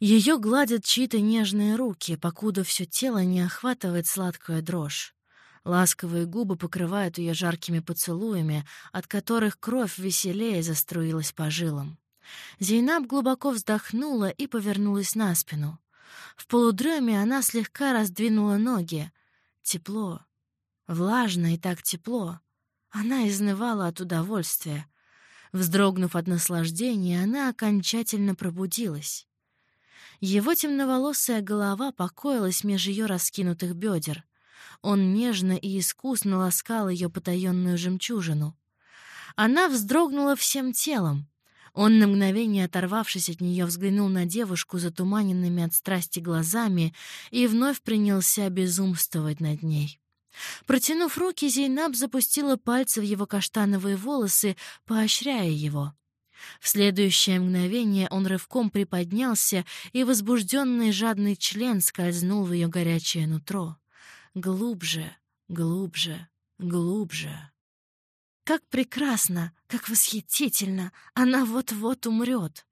Ее гладят чьи-то нежные руки, покуда все тело не охватывает сладкая дрожь. Ласковые губы покрывают ее жаркими поцелуями, от которых кровь веселее заструилась по жилам. Зейнаб глубоко вздохнула и повернулась на спину. В полудреме она слегка раздвинула ноги. Тепло. Влажно и так тепло. Она изнывала от удовольствия. Вздрогнув от наслаждения, она окончательно пробудилась. Его темноволосая голова покоилась меж ее раскинутых бедер. Он нежно и искусно ласкал ее потаенную жемчужину. Она вздрогнула всем телом. Он, на мгновение оторвавшись от нее, взглянул на девушку затуманенными от страсти глазами и вновь принялся безумствовать над ней. Протянув руки, Зейнаб запустила пальцы в его каштановые волосы, поощряя его. В следующее мгновение он рывком приподнялся, и возбужденный жадный член скользнул в ее горячее нутро. Глубже, глубже, глубже. Как прекрасно, как восхитительно! Она вот-вот умрет.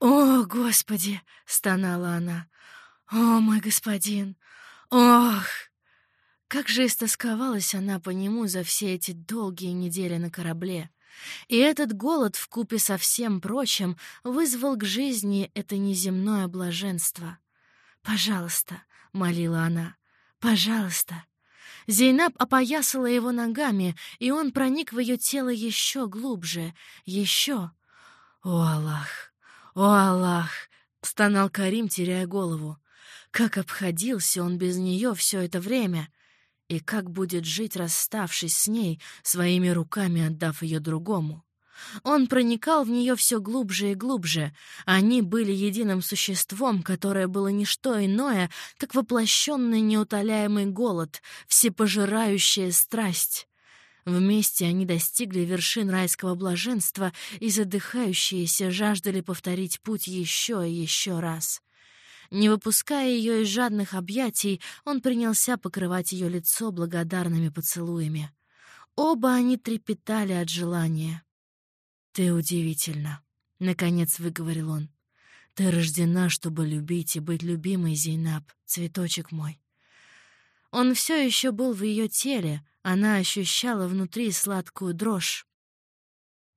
«О, Господи!» — стонала она. «О, мой господин! Ох!» Как же истосковалась она по нему за все эти долгие недели на корабле. И этот голод вкупе со всем прочим вызвал к жизни это неземное блаженство. «Пожалуйста», — молила она, — «пожалуйста». Зейнаб опоясала его ногами, и он проник в ее тело еще глубже, еще. «О, Аллах! О, Аллах!» — стонал Карим, теряя голову. Как обходился он без нее все это время! И как будет жить, расставшись с ней, своими руками отдав ее другому? Он проникал в нее все глубже и глубже. Они были единым существом, которое было не что иное, как воплощенный неутоляемый голод, всепожирающая страсть. Вместе они достигли вершин райского блаженства и задыхающиеся жаждали повторить путь еще и еще раз. Не выпуская ее из жадных объятий, он принялся покрывать ее лицо благодарными поцелуями. Оба они трепетали от желания. «Ты удивительна», — наконец выговорил он. «Ты рождена, чтобы любить и быть любимой, Зейнаб, цветочек мой». Он все еще был в ее теле, она ощущала внутри сладкую дрожь.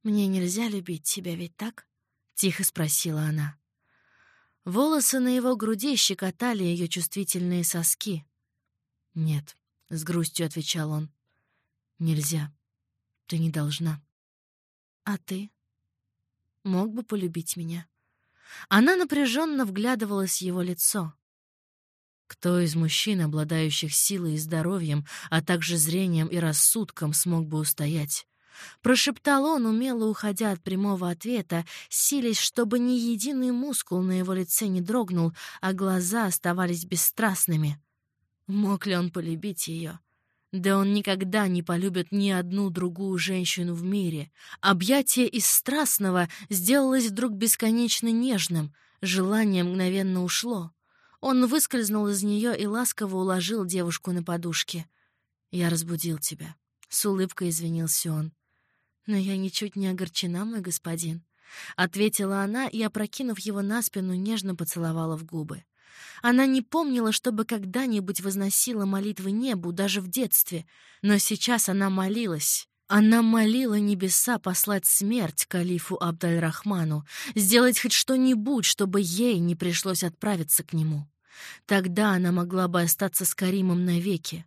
«Мне нельзя любить тебя, ведь так?» — тихо спросила она. Волосы на его груди щекотали ее чувствительные соски. «Нет», — с грустью отвечал он, — «нельзя. Ты не должна». «А ты? Мог бы полюбить меня?» Она напряженно вглядывалась в его лицо. Кто из мужчин, обладающих силой и здоровьем, а также зрением и рассудком, смог бы устоять? Прошептал он, умело уходя от прямого ответа, силясь, чтобы ни единый мускул на его лице не дрогнул, а глаза оставались бесстрастными. Мог ли он полюбить ее? Да он никогда не полюбит ни одну другую женщину в мире. Объятие из страстного сделалось вдруг бесконечно нежным, желание мгновенно ушло. Он выскользнул из нее и ласково уложил девушку на подушке. «Я разбудил тебя», — с улыбкой извинился он. «Но я ничуть не огорчена, мой господин», — ответила она и, опрокинув его на спину, нежно поцеловала в губы. Она не помнила, чтобы когда-нибудь возносила молитвы небу, даже в детстве, но сейчас она молилась. Она молила небеса послать смерть калифу Абдаль-Рахману, сделать хоть что-нибудь, чтобы ей не пришлось отправиться к нему. Тогда она могла бы остаться с Каримом навеки.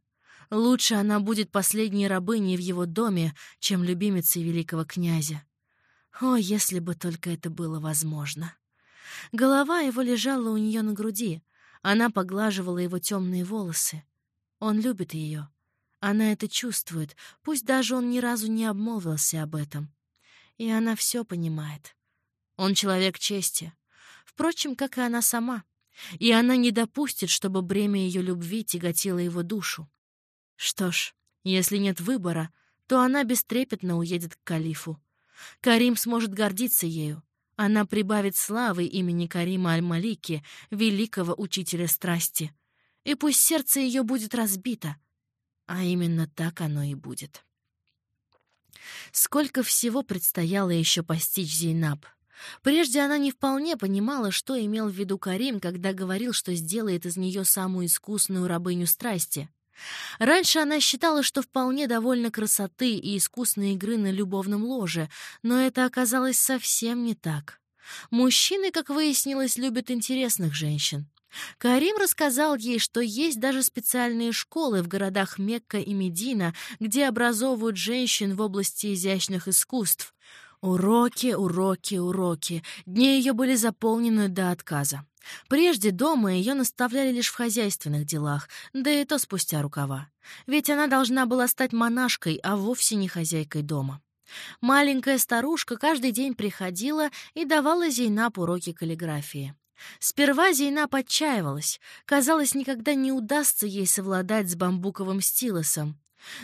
Лучше она будет последней рабыней в его доме, чем любимицей великого князя. О, если бы только это было возможно. Голова его лежала у нее на груди. Она поглаживала его темные волосы. Он любит ее. Она это чувствует, пусть даже он ни разу не обмолвился об этом. И она все понимает. Он человек чести. Впрочем, как и она сама. И она не допустит, чтобы бремя ее любви тяготило его душу. Что ж, если нет выбора, то она бестрепетно уедет к калифу. Карим сможет гордиться ею. Она прибавит славы имени Карима Аль-Малики, великого учителя страсти. И пусть сердце ее будет разбито. А именно так оно и будет. Сколько всего предстояло еще постичь Зейнаб. Прежде она не вполне понимала, что имел в виду Карим, когда говорил, что сделает из нее самую искусную рабыню страсти. Раньше она считала, что вполне довольна красоты и искусной игры на любовном ложе, но это оказалось совсем не так. Мужчины, как выяснилось, любят интересных женщин. Карим рассказал ей, что есть даже специальные школы в городах Мекка и Медина, где образовывают женщин в области изящных искусств. Уроки, уроки, уроки. Дни ее были заполнены до отказа. Прежде дома ее наставляли лишь в хозяйственных делах, да и то спустя рукава. Ведь она должна была стать монашкой, а вовсе не хозяйкой дома. Маленькая старушка каждый день приходила и давала Зейнаб уроки каллиграфии. Сперва Зейнаб отчаивалась. Казалось, никогда не удастся ей совладать с бамбуковым стилусом.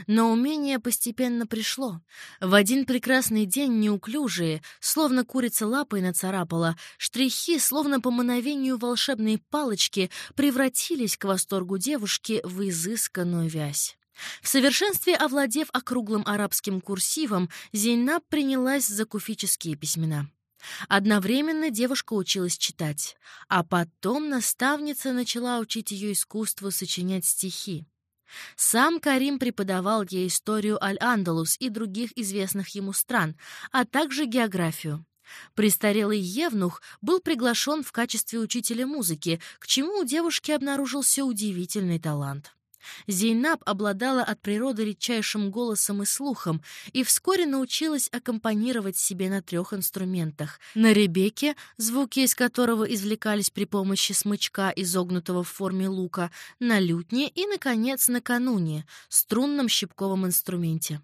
Но умение постепенно пришло. В один прекрасный день неуклюжие, словно курица лапой нацарапала, штрихи, словно по мановению волшебной палочки, превратились к восторгу девушки в изысканную вязь. В совершенстве овладев округлым арабским курсивом, Зейнаб принялась за куфические письмена. Одновременно девушка училась читать, а потом наставница начала учить ее искусству сочинять стихи. Сам Карим преподавал ей историю Аль-Андалус и других известных ему стран, а также географию. Престарелый Евнух был приглашен в качестве учителя музыки, к чему у девушки обнаружился удивительный талант. Зейнаб обладала от природы редчайшим голосом и слухом и вскоре научилась аккомпанировать себе на трех инструментах. На ребеке, звуки из которого извлекались при помощи смычка, изогнутого в форме лука, на лютне и, наконец, на кануне, струнном щипковом инструменте.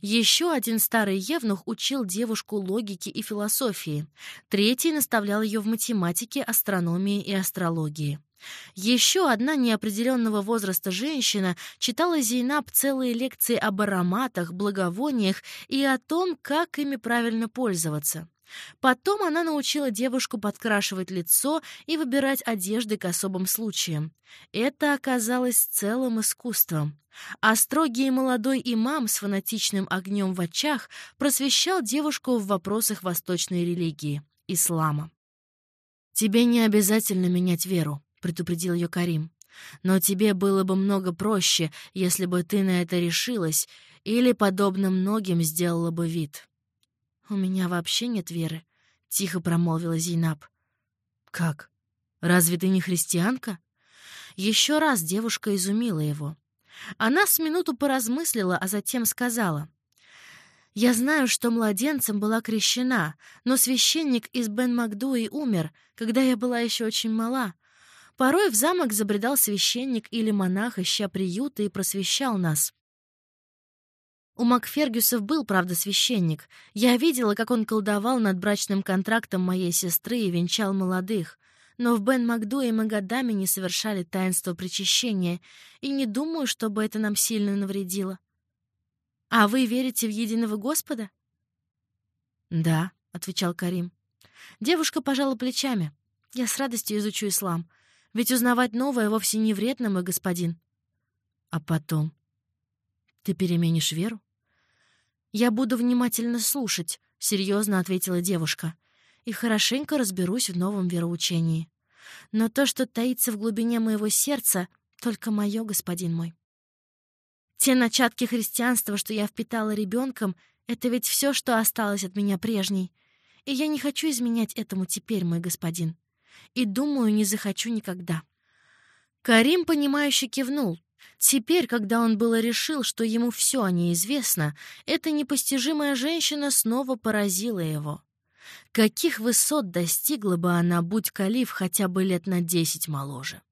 Еще один старый евнух учил девушку логике и философии. Третий наставлял ее в математике, астрономии и астрологии. Еще одна неопределенного возраста женщина читала Зейнаб целые лекции об ароматах, благовониях и о том, как ими правильно пользоваться. Потом она научила девушку подкрашивать лицо и выбирать одежды к особым случаям. Это оказалось целым искусством. А строгий молодой имам с фанатичным огнем в очах просвещал девушку в вопросах восточной религии — ислама. «Тебе не обязательно менять веру», — предупредил ее Карим. «Но тебе было бы много проще, если бы ты на это решилась или, подобно многим, сделала бы вид». «У меня вообще нет веры», — тихо промолвила Зейнаб. «Как? Разве ты не христианка?» Еще раз девушка изумила его. Она с минуту поразмыслила, а затем сказала. «Я знаю, что младенцем была крещена, но священник из Бен-Макдуи умер, когда я была еще очень мала. Порой в замок забредал священник или монах, ища приюта, и просвещал нас. У Макфергюсов был, правда, священник. Я видела, как он колдовал над брачным контрактом моей сестры и венчал молодых. Но в Бен Макдуе мы годами не совершали таинство причащения, и не думаю, чтобы это нам сильно навредило. А вы верите в единого Господа? Да, отвечал Карим. Девушка пожала плечами. Я с радостью изучу ислам. Ведь узнавать новое вовсе не вредно, мой господин. А потом? Ты переменишь веру? Я буду внимательно слушать, — серьезно ответила девушка, и хорошенько разберусь в новом вероучении. Но то, что таится в глубине моего сердца, только мое, господин мой. Те начатки христианства, что я впитала ребенком, это ведь все, что осталось от меня прежней. И я не хочу изменять этому теперь, мой господин и, думаю, не захочу никогда». Карим, понимающе кивнул. Теперь, когда он было решил, что ему все о ней известно, эта непостижимая женщина снова поразила его. Каких высот достигла бы она, будь Калиф хотя бы лет на десять моложе?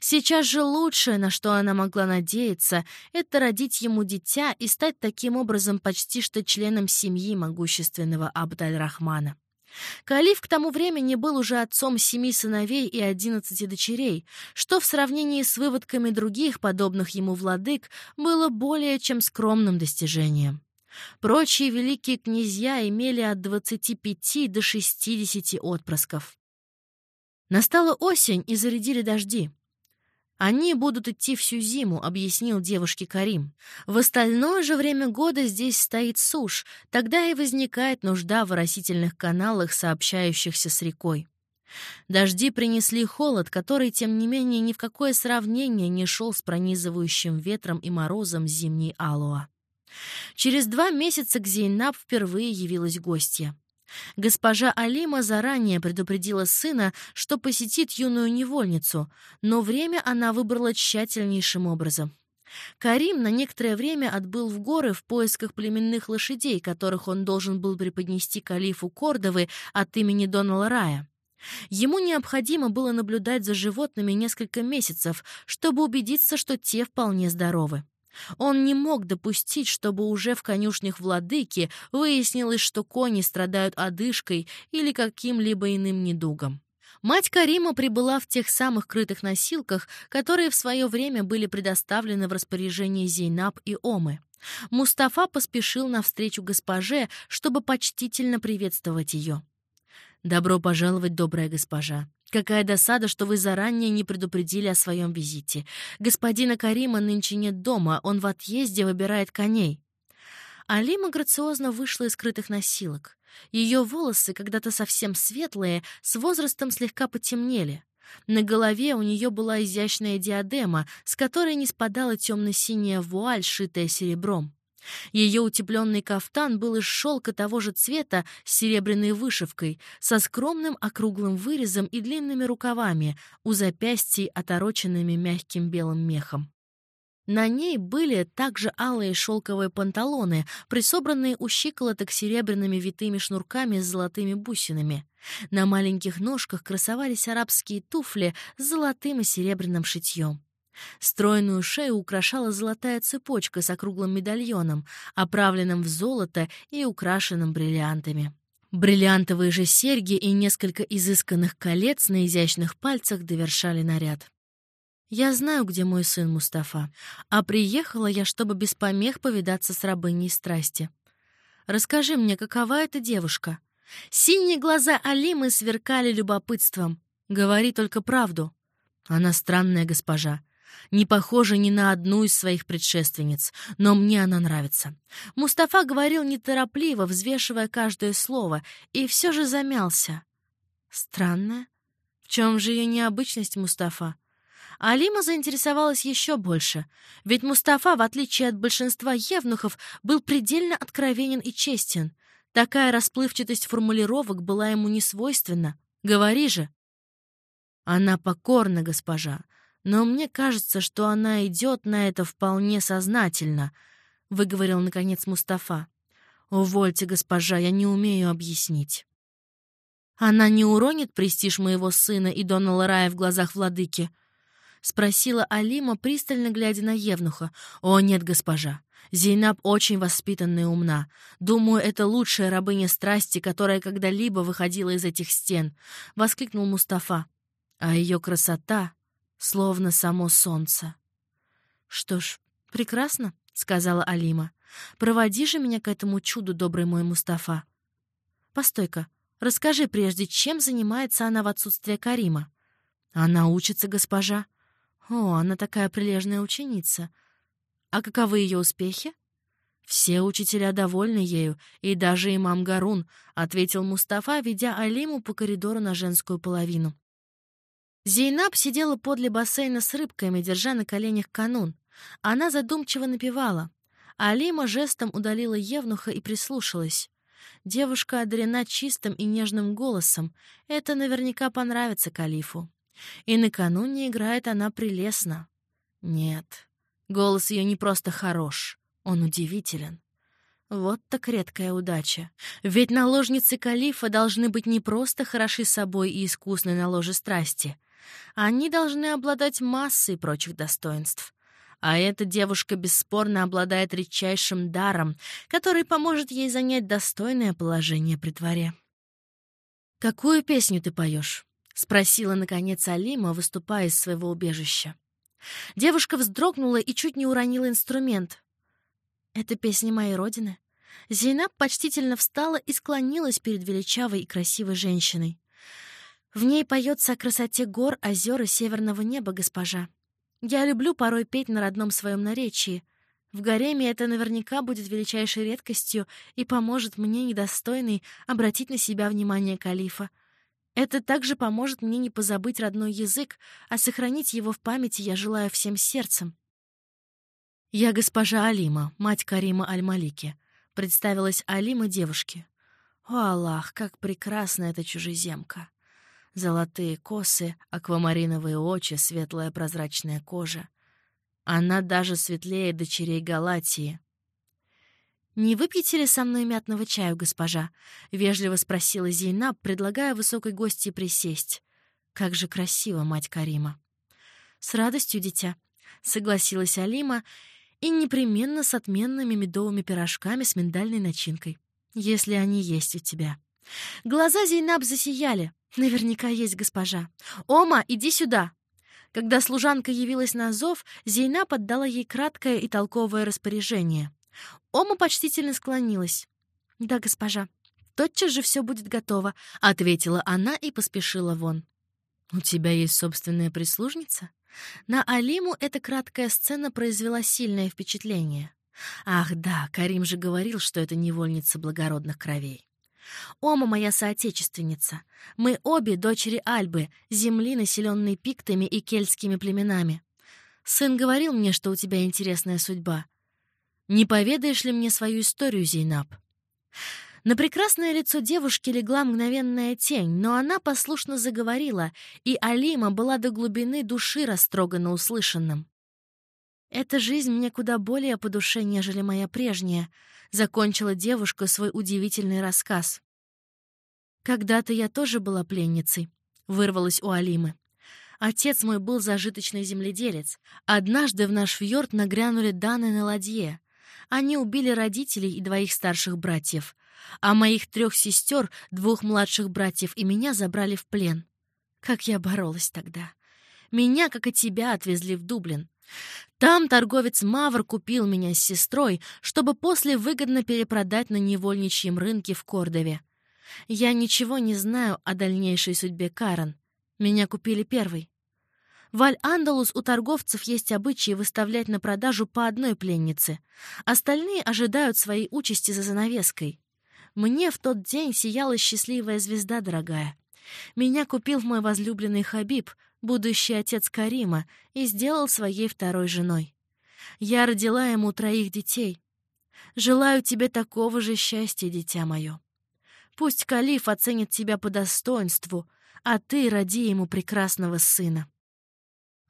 Сейчас же лучшее, на что она могла надеяться, это родить ему дитя и стать таким образом почти что членом семьи могущественного Абдаль-Рахмана. Калиф к тому времени был уже отцом семи сыновей и одиннадцати дочерей, что в сравнении с выводками других, подобных ему владык, было более чем скромным достижением. Прочие великие князья имели от двадцати пяти до шестидесяти отпрысков. Настала осень, и зарядили дожди. Они будут идти всю зиму, объяснил девушке Карим. В остальное же время года здесь стоит сушь, тогда и возникает нужда в оросительных каналах, сообщающихся с рекой. Дожди принесли холод, который, тем не менее, ни в какое сравнение не шел с пронизывающим ветром и морозом зимней Алуа. Через два месяца к Зейнаб впервые явилась гостья. Госпожа Алима заранее предупредила сына, что посетит юную невольницу, но время она выбрала тщательнейшим образом. Карим на некоторое время отбыл в горы в поисках племенных лошадей, которых он должен был преподнести калифу Кордовы от имени Донала Рая. Ему необходимо было наблюдать за животными несколько месяцев, чтобы убедиться, что те вполне здоровы. Он не мог допустить, чтобы уже в конюшнях владыки выяснилось, что кони страдают одышкой или каким-либо иным недугом. Мать Карима прибыла в тех самых крытых носилках, которые в свое время были предоставлены в распоряжение Зейнаб и Омы. Мустафа поспешил навстречу госпоже, чтобы почтительно приветствовать ее. «Добро пожаловать, добрая госпожа. Какая досада, что вы заранее не предупредили о своем визите. Господина Карима нынче нет дома, он в отъезде выбирает коней». Алима грациозно вышла из скрытых носилок. Ее волосы, когда-то совсем светлые, с возрастом слегка потемнели. На голове у нее была изящная диадема, с которой не спадала темно-синяя вуаль, шитая серебром. Ее утепленный кафтан был из шелка того же цвета с серебряной вышивкой, со скромным округлым вырезом и длинными рукавами, у запястьей отороченными мягким белым мехом. На ней были также алые шелковые панталоны, присобранные у щиколоток серебряными витыми шнурками с золотыми бусинами. На маленьких ножках красовались арабские туфли с золотым и серебряным шитьем. Стройную шею украшала золотая цепочка с округлым медальоном, оправленным в золото и украшенным бриллиантами. Бриллиантовые же серьги и несколько изысканных колец на изящных пальцах довершали наряд. «Я знаю, где мой сын Мустафа, а приехала я, чтобы без помех повидаться с рабыней страсти. Расскажи мне, какова эта девушка?» Синие глаза Алимы сверкали любопытством. «Говори только правду». «Она странная госпожа не похожа ни на одну из своих предшественниц, но мне она нравится. Мустафа говорил неторопливо, взвешивая каждое слово, и все же замялся. Странная? В чем же ее необычность, Мустафа? Алима заинтересовалась еще больше, ведь Мустафа, в отличие от большинства евнухов, был предельно откровенен и честен. Такая расплывчатость формулировок была ему не свойственна. Говори же. Она покорна, госпожа, но мне кажется, что она идет на это вполне сознательно», — выговорил, наконец, Мустафа. «Увольте, госпожа, я не умею объяснить». «Она не уронит престиж моего сына и Дона Ларая в глазах владыки?» — спросила Алима, пристально глядя на Евнуха. «О, нет, госпожа. Зейнаб очень воспитанная и умна. Думаю, это лучшая рабыня страсти, которая когда-либо выходила из этих стен», — воскликнул Мустафа. «А ее красота...» словно само солнце. «Что ж, прекрасно», — сказала Алима. «Проводи же меня к этому чуду, добрый мой Мустафа». «Постой-ка, расскажи прежде, чем занимается она в отсутствие Карима?» «Она учится, госпожа». «О, она такая прилежная ученица. А каковы ее успехи?» «Все учителя довольны ею, и даже имам Гарун», — ответил Мустафа, ведя Алиму по коридору на женскую половину. Зейнаб сидела подле бассейна с рыбками, держа на коленях канун. Она задумчиво напевала. Алима жестом удалила Евнуха и прислушалась. Девушка одарена чистым и нежным голосом. Это наверняка понравится калифу. И накануне играет она прелестно. Нет, голос ее не просто хорош, он удивителен. Вот так редкая удача. Ведь наложницы калифа должны быть не просто хороши собой и искусны на ложе страсти — они должны обладать массой прочих достоинств. А эта девушка бесспорно обладает редчайшим даром, который поможет ей занять достойное положение при дворе. «Какую песню ты поешь?» — спросила, наконец, Алима, выступая из своего убежища. Девушка вздрогнула и чуть не уронила инструмент. «Это песня моей родины». Зейнаб почтительно встала и склонилась перед величавой и красивой женщиной. В ней поется о красоте гор, озер и северного неба, госпожа. Я люблю порой петь на родном своем наречии. В гареме это наверняка будет величайшей редкостью и поможет мне, недостойной, обратить на себя внимание калифа. Это также поможет мне не позабыть родной язык, а сохранить его в памяти я желаю всем сердцем. «Я госпожа Алима, мать Карима Аль-Малики», — представилась Алима девушке. «О, Аллах, как прекрасна эта чужеземка!» Золотые косы, аквамариновые очи, светлая прозрачная кожа. Она даже светлее дочерей Галатии. «Не выпьете ли со мной мятного чаю, госпожа?» — вежливо спросила Зейнаб, предлагая высокой гости присесть. «Как же красиво, мать Карима!» «С радостью, дитя», — согласилась Алима и непременно с отменными медовыми пирожками с миндальной начинкой, если они есть у тебя. Глаза Зейнаб засияли. Наверняка есть госпожа. «Ома, иди сюда!» Когда служанка явилась на зов, Зейнаб отдала ей краткое и толковое распоряжение. Ома почтительно склонилась. «Да, госпожа, тотчас же все будет готово», — ответила она и поспешила вон. «У тебя есть собственная прислужница?» На Алиму эта краткая сцена произвела сильное впечатление. Ах да, Карим же говорил, что это невольница благородных кровей. Ома моя соотечественница. Мы обе дочери Альбы, земли, населенной пиктами и кельтскими племенами. Сын говорил мне, что у тебя интересная судьба. Не поведаешь ли мне свою историю, Зейнаб?» На прекрасное лицо девушки легла мгновенная тень, но она послушно заговорила, и Алима была до глубины души растрогана услышанным. «Эта жизнь мне куда более по душе, нежели моя прежняя», — закончила девушка свой удивительный рассказ. «Когда-то я тоже была пленницей», — вырвалась у Алимы. «Отец мой был зажиточный земледелец. Однажды в наш фьорд нагрянули Даны на ладье. Они убили родителей и двоих старших братьев а моих трех сестер, двух младших братьев и меня забрали в плен. Как я боролась тогда. Меня, как и тебя, отвезли в Дублин. Там торговец Мавр купил меня с сестрой, чтобы после выгодно перепродать на невольничьем рынке в Кордове. Я ничего не знаю о дальнейшей судьбе Карен. Меня купили первой. В Аль-Андалус у торговцев есть обычаи выставлять на продажу по одной пленнице. Остальные ожидают своей участи за занавеской. Мне в тот день сияла счастливая звезда, дорогая. Меня купил мой возлюбленный Хабиб, будущий отец Карима, и сделал своей второй женой. Я родила ему троих детей. Желаю тебе такого же счастья, дитя мое. Пусть Калиф оценит тебя по достоинству, а ты роди ему прекрасного сына.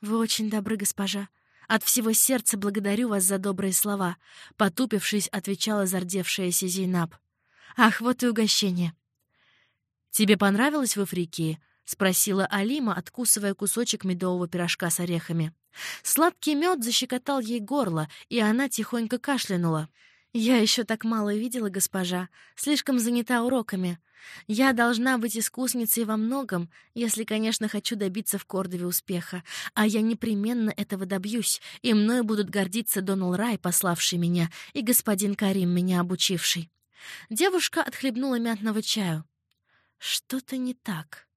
Вы очень добры, госпожа. От всего сердца благодарю вас за добрые слова, потупившись, отвечала зардевшаяся Зейнаб. Ах, вот и угощение. «Тебе понравилось в Африке?» — спросила Алима, откусывая кусочек медового пирожка с орехами. Сладкий мед защекотал ей горло, и она тихонько кашлянула. «Я еще так мало видела, госпожа, слишком занята уроками. Я должна быть искусницей во многом, если, конечно, хочу добиться в Кордове успеха, а я непременно этого добьюсь, и мною будут гордиться Донал Рай, пославший меня, и господин Карим, меня обучивший. Девушка отхлебнула мятного чаю. Что-то не так.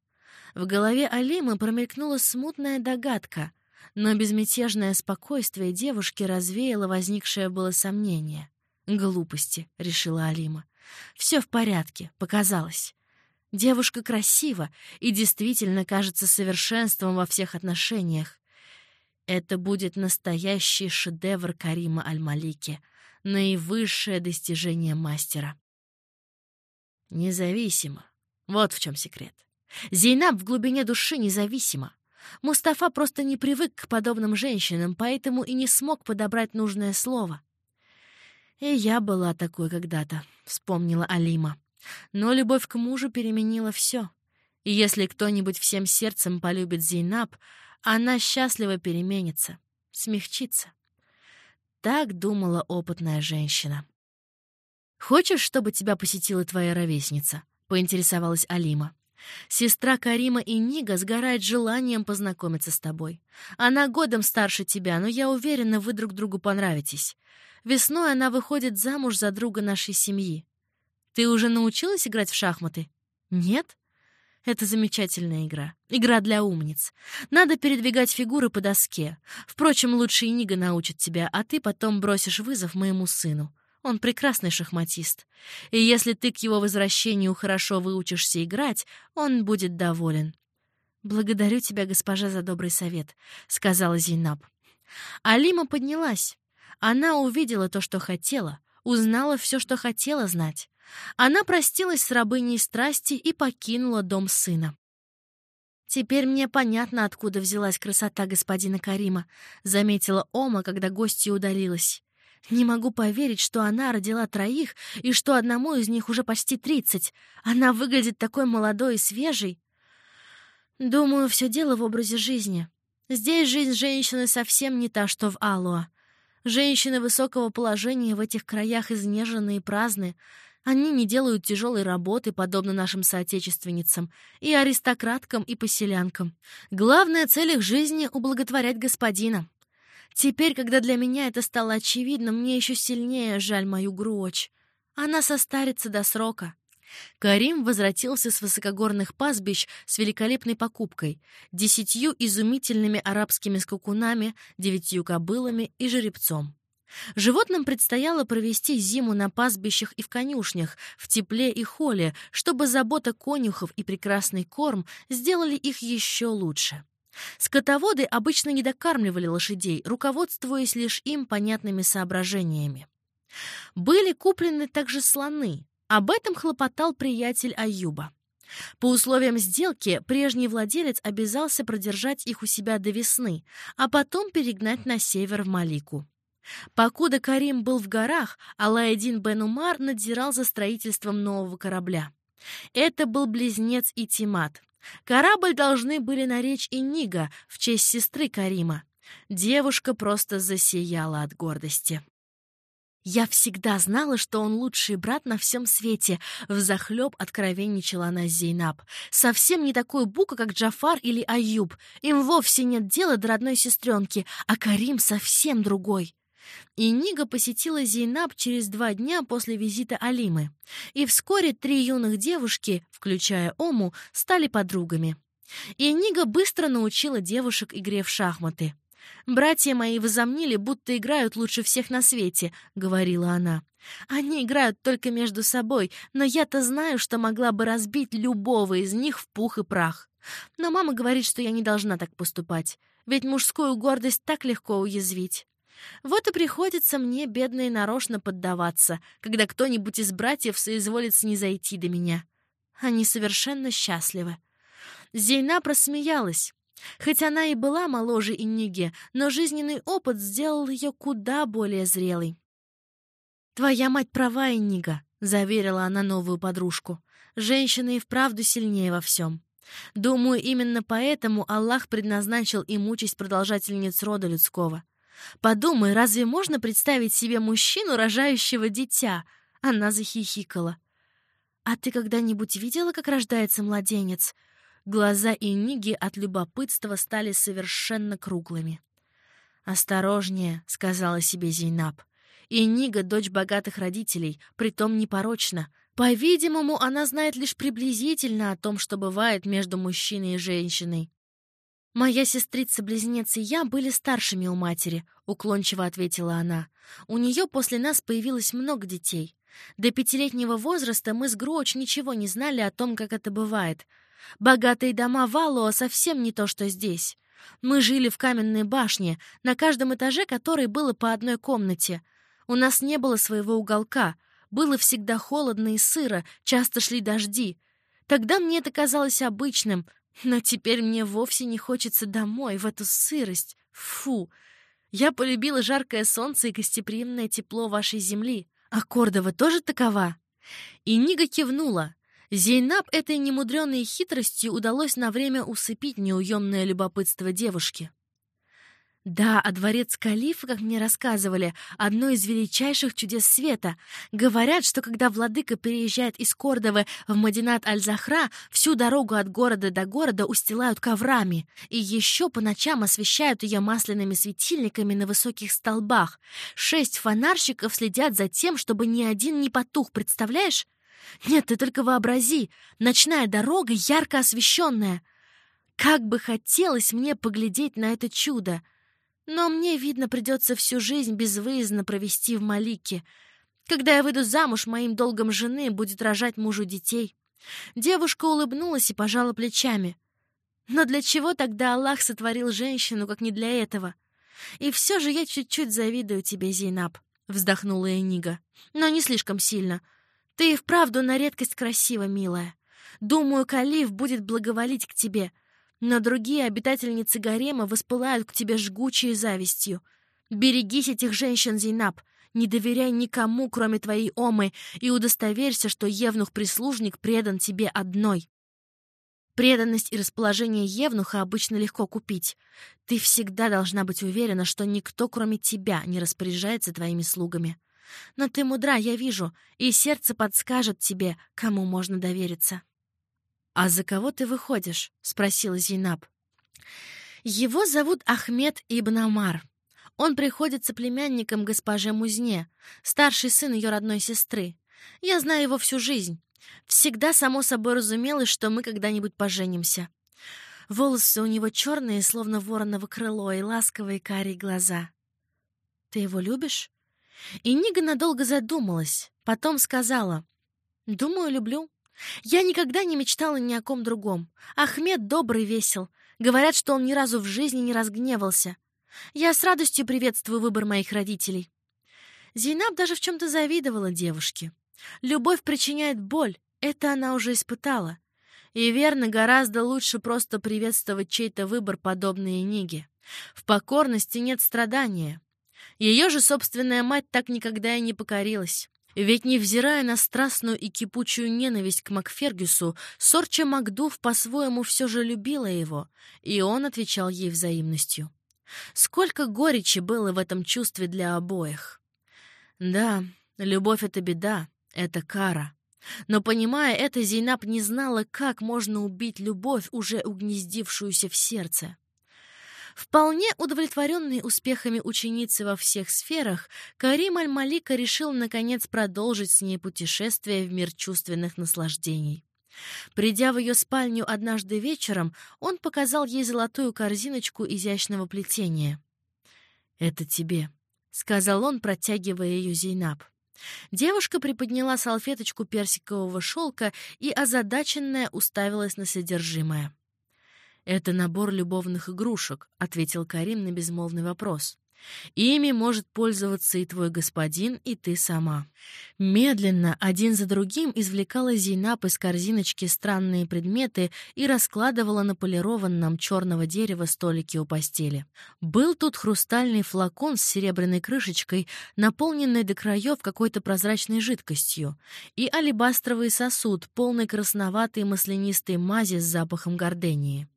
В голове Алимы промелькнула смутная догадка, но безмятежное спокойствие девушки развеяло возникшее было сомнение. «Глупости», — решила Алима. «Все в порядке, показалось. Девушка красива и действительно кажется совершенством во всех отношениях. Это будет настоящий шедевр Карима Аль-Малики, наивысшее достижение мастера. Независимо. Вот в чем секрет. Зейнаб в глубине души независима. Мустафа просто не привык к подобным женщинам, поэтому и не смог подобрать нужное слово. «И я была такой когда-то», — вспомнила Алима. Но любовь к мужу переменила все. И если кто-нибудь всем сердцем полюбит Зейнаб, она счастливо переменится, смягчится. Так думала опытная женщина. «Хочешь, чтобы тебя посетила твоя ровесница?» — поинтересовалась Алима. «Сестра Карима и Нига сгорает желанием познакомиться с тобой. Она годом старше тебя, но я уверена, вы друг другу понравитесь. Весной она выходит замуж за друга нашей семьи. Ты уже научилась играть в шахматы? Нет? Это замечательная игра. Игра для умниц. Надо передвигать фигуры по доске. Впрочем, лучше и Нига научит тебя, а ты потом бросишь вызов моему сыну. Он прекрасный шахматист. И если ты к его возвращению хорошо выучишься играть, он будет доволен. «Благодарю тебя, госпожа, за добрый совет», — сказала Зейнаб. Алима поднялась. Она увидела то, что хотела, узнала все, что хотела знать. Она простилась с рабыней страсти и покинула дом сына. «Теперь мне понятно, откуда взялась красота господина Карима», — заметила Ома, когда гостья удалилась. «Не могу поверить, что она родила троих, и что одному из них уже почти тридцать. Она выглядит такой молодой и свежей». «Думаю, все дело в образе жизни. Здесь жизнь женщины совсем не та, что в Алуа. Женщины высокого положения в этих краях изнежены и праздны. Они не делают тяжелой работы, подобно нашим соотечественницам, и аристократкам, и поселянкам. Главная цель их жизни — ублаготворять господина. Теперь, когда для меня это стало очевидно, мне еще сильнее жаль мою Груоч. Она состарится до срока. Карим возвратился с высокогорных пастбищ с великолепной покупкой — десятью изумительными арабскими скакунами, девятью кобылами и жеребцом. Животным предстояло провести зиму на пастбищах и в конюшнях, в тепле и холе, чтобы забота конюхов и прекрасный корм сделали их еще лучше. Скотоводы обычно не докармливали лошадей, руководствуясь лишь им понятными соображениями. Были куплены также слоны. Об этом хлопотал приятель Аюба. По условиям сделки прежний владелец обязался продержать их у себя до весны, а потом перегнать на север в Малику. Покуда Карим был в горах, Алаэдин бен Умар надзирал за строительством нового корабля. Это был близнец и Тимат. Корабль должны были наречь и Нига в честь сестры Карима. Девушка просто засияла от гордости. «Я всегда знала, что он лучший брат на всем свете», — взахлеб откровенничала она Зейнаб. «Совсем не такой бука, как Джафар или Аюб. Им вовсе нет дела до родной сестренки, а Карим совсем другой». И Нига посетила Зейнаб через два дня после визита Алимы. И вскоре три юных девушки, включая Ому, стали подругами. И Нига быстро научила девушек игре в шахматы. «Братья мои возомнили, будто играют лучше всех на свете», — говорила она. «Они играют только между собой, но я-то знаю, что могла бы разбить любого из них в пух и прах. Но мама говорит, что я не должна так поступать, ведь мужскую гордость так легко уязвить». Вот и приходится мне, бедной, нарочно поддаваться, когда кто-нибудь из братьев соизволит снизойти до меня. Они совершенно счастливы. Зейна просмеялась. Хоть она и была моложе Инниги, но жизненный опыт сделал ее куда более зрелой. «Твоя мать права, Иннига», — заверила она новую подружку. «Женщины и вправду сильнее во всем. Думаю, именно поэтому Аллах предназначил им участь продолжательниц рода людского. Подумай, разве можно представить себе мужчину, рожающего дитя? Она захихикала. А ты когда-нибудь видела, как рождается младенец? Глаза Иниги от любопытства стали совершенно круглыми. «Осторожнее», — сказала себе Зейнаб. Инига — дочь богатых родителей, притом непорочна. По-видимому, она знает лишь приблизительно о том, что бывает между мужчиной и женщиной. «Моя сестрица-близнец и я были старшими у матери», — уклончиво ответила она. «У нее после нас появилось много детей. До пятилетнего возраста мы с Гроуч ничего не знали о том, как это бывает. Богатые дома Валуа совсем не то, что здесь. Мы жили в каменной башне, на каждом этаже которой было по одной комнате. У нас не было своего уголка, было всегда холодно и сыро, часто шли дожди. Тогда мне это казалось обычным — но теперь мне вовсе не хочется домой, в эту сырость. Фу! Я полюбила жаркое солнце и гостеприимное тепло вашей земли. А Кордова тоже такова?» И Нига кивнула. Зейнаб этой немудренной хитростью удалось на время усыпить неуемное любопытство девушки. Да, а дворец Калифа, как мне рассказывали, одно из величайших чудес света. Говорят, что когда владыка переезжает из Кордовы в Мадинат Аль-Захра, всю дорогу от города до города устилают коврами, и еще по ночам освещают ее масляными светильниками на высоких столбах. Шесть фонарщиков следят за тем, чтобы ни один не потух, представляешь? Нет, ты только вообрази, ночная дорога ярко освещенная. Как бы хотелось мне поглядеть на это чудо. Но мне, видно, придется всю жизнь безвыездно провести в Малике. Когда я выйду замуж, моим долгом жены будет рожать мужу детей. Девушка улыбнулась и пожала плечами. Но для чего тогда Аллах сотворил женщину, как не для этого? И все же я чуть-чуть завидую тебе, Зейнаб, — вздохнула Энига. Но не слишком сильно. Ты и вправду на редкость красива, милая. Думаю, Калиф будет благоволить к тебе. Но другие обитательницы гарема воспылают к тебе жгучей завистью. Берегись этих женщин, Зейнаб. Не доверяй никому, кроме твоей Омы, и удостоверься, что Евнух-прислужник предан тебе одной. Преданность и расположение Евнуха обычно легко купить. Ты всегда должна быть уверена, что никто, кроме тебя, не распоряжается твоими слугами. Но ты мудра, я вижу, и сердце подскажет тебе, кому можно довериться. «А за кого ты выходишь?» — спросила Зейнаб. «Его зовут Ахмед Ибн Амар. Он приходится племянником госпоже Музне, старший сын ее родной сестры. Я знаю его всю жизнь. Всегда само собой разумелось, что мы когда-нибудь поженимся. Волосы у него черные, словно вороново крыло, и ласковые карие глаза. «Ты его любишь?» И Нига надолго задумалась, потом сказала. «Думаю, люблю. Я никогда не мечтала ни о ком другом. Ахмед добрый весел. Говорят, что он ни разу в жизни не разгневался. Я с радостью приветствую выбор моих родителей». Зейнаб даже в чем-то завидовала девушке. Любовь причиняет боль, это она уже испытала. И верно, гораздо лучше просто приветствовать чей-то выбор, подобный Ниге. В покорности нет страдания. Ее же собственная мать так никогда и не покорилась. Ведь, невзирая на страстную и кипучую ненависть к Макфергюсу, Сорча Макдув по-своему все же любила его, и он отвечал ей взаимностью. Сколько горечи было в этом чувстве для обоих. Да, любовь — это беда, это кара. Но, понимая это, Зейнаб не знала, как можно убить любовь, уже угнездившуюся в сердце. Вполне удовлетворенный успехами ученицы во всех сферах, Карим Аль-Малика решил, наконец, продолжить с ней путешествие в мир чувственных наслаждений. Придя в ее спальню однажды вечером, он показал ей золотую корзиночку изящного плетения. «Это тебе», — сказал он, протягивая ее Зейнаб. Девушка приподняла салфеточку персикового шелка и озадаченная уставилась на содержимое. «Это набор любовных игрушек», — ответил Карим на безмолвный вопрос. Ими может пользоваться и твой господин, и ты сама. Медленно, один за другим, извлекала Зейнаб из корзиночки странные предметы и раскладывала на полированном черного дерева столике у постели. Был тут хрустальный флакон с серебряной крышечкой, наполненный до краев какой-то прозрачной жидкостью, и алебастровый сосуд, полный красноватой маслянистой мази с запахом гордении.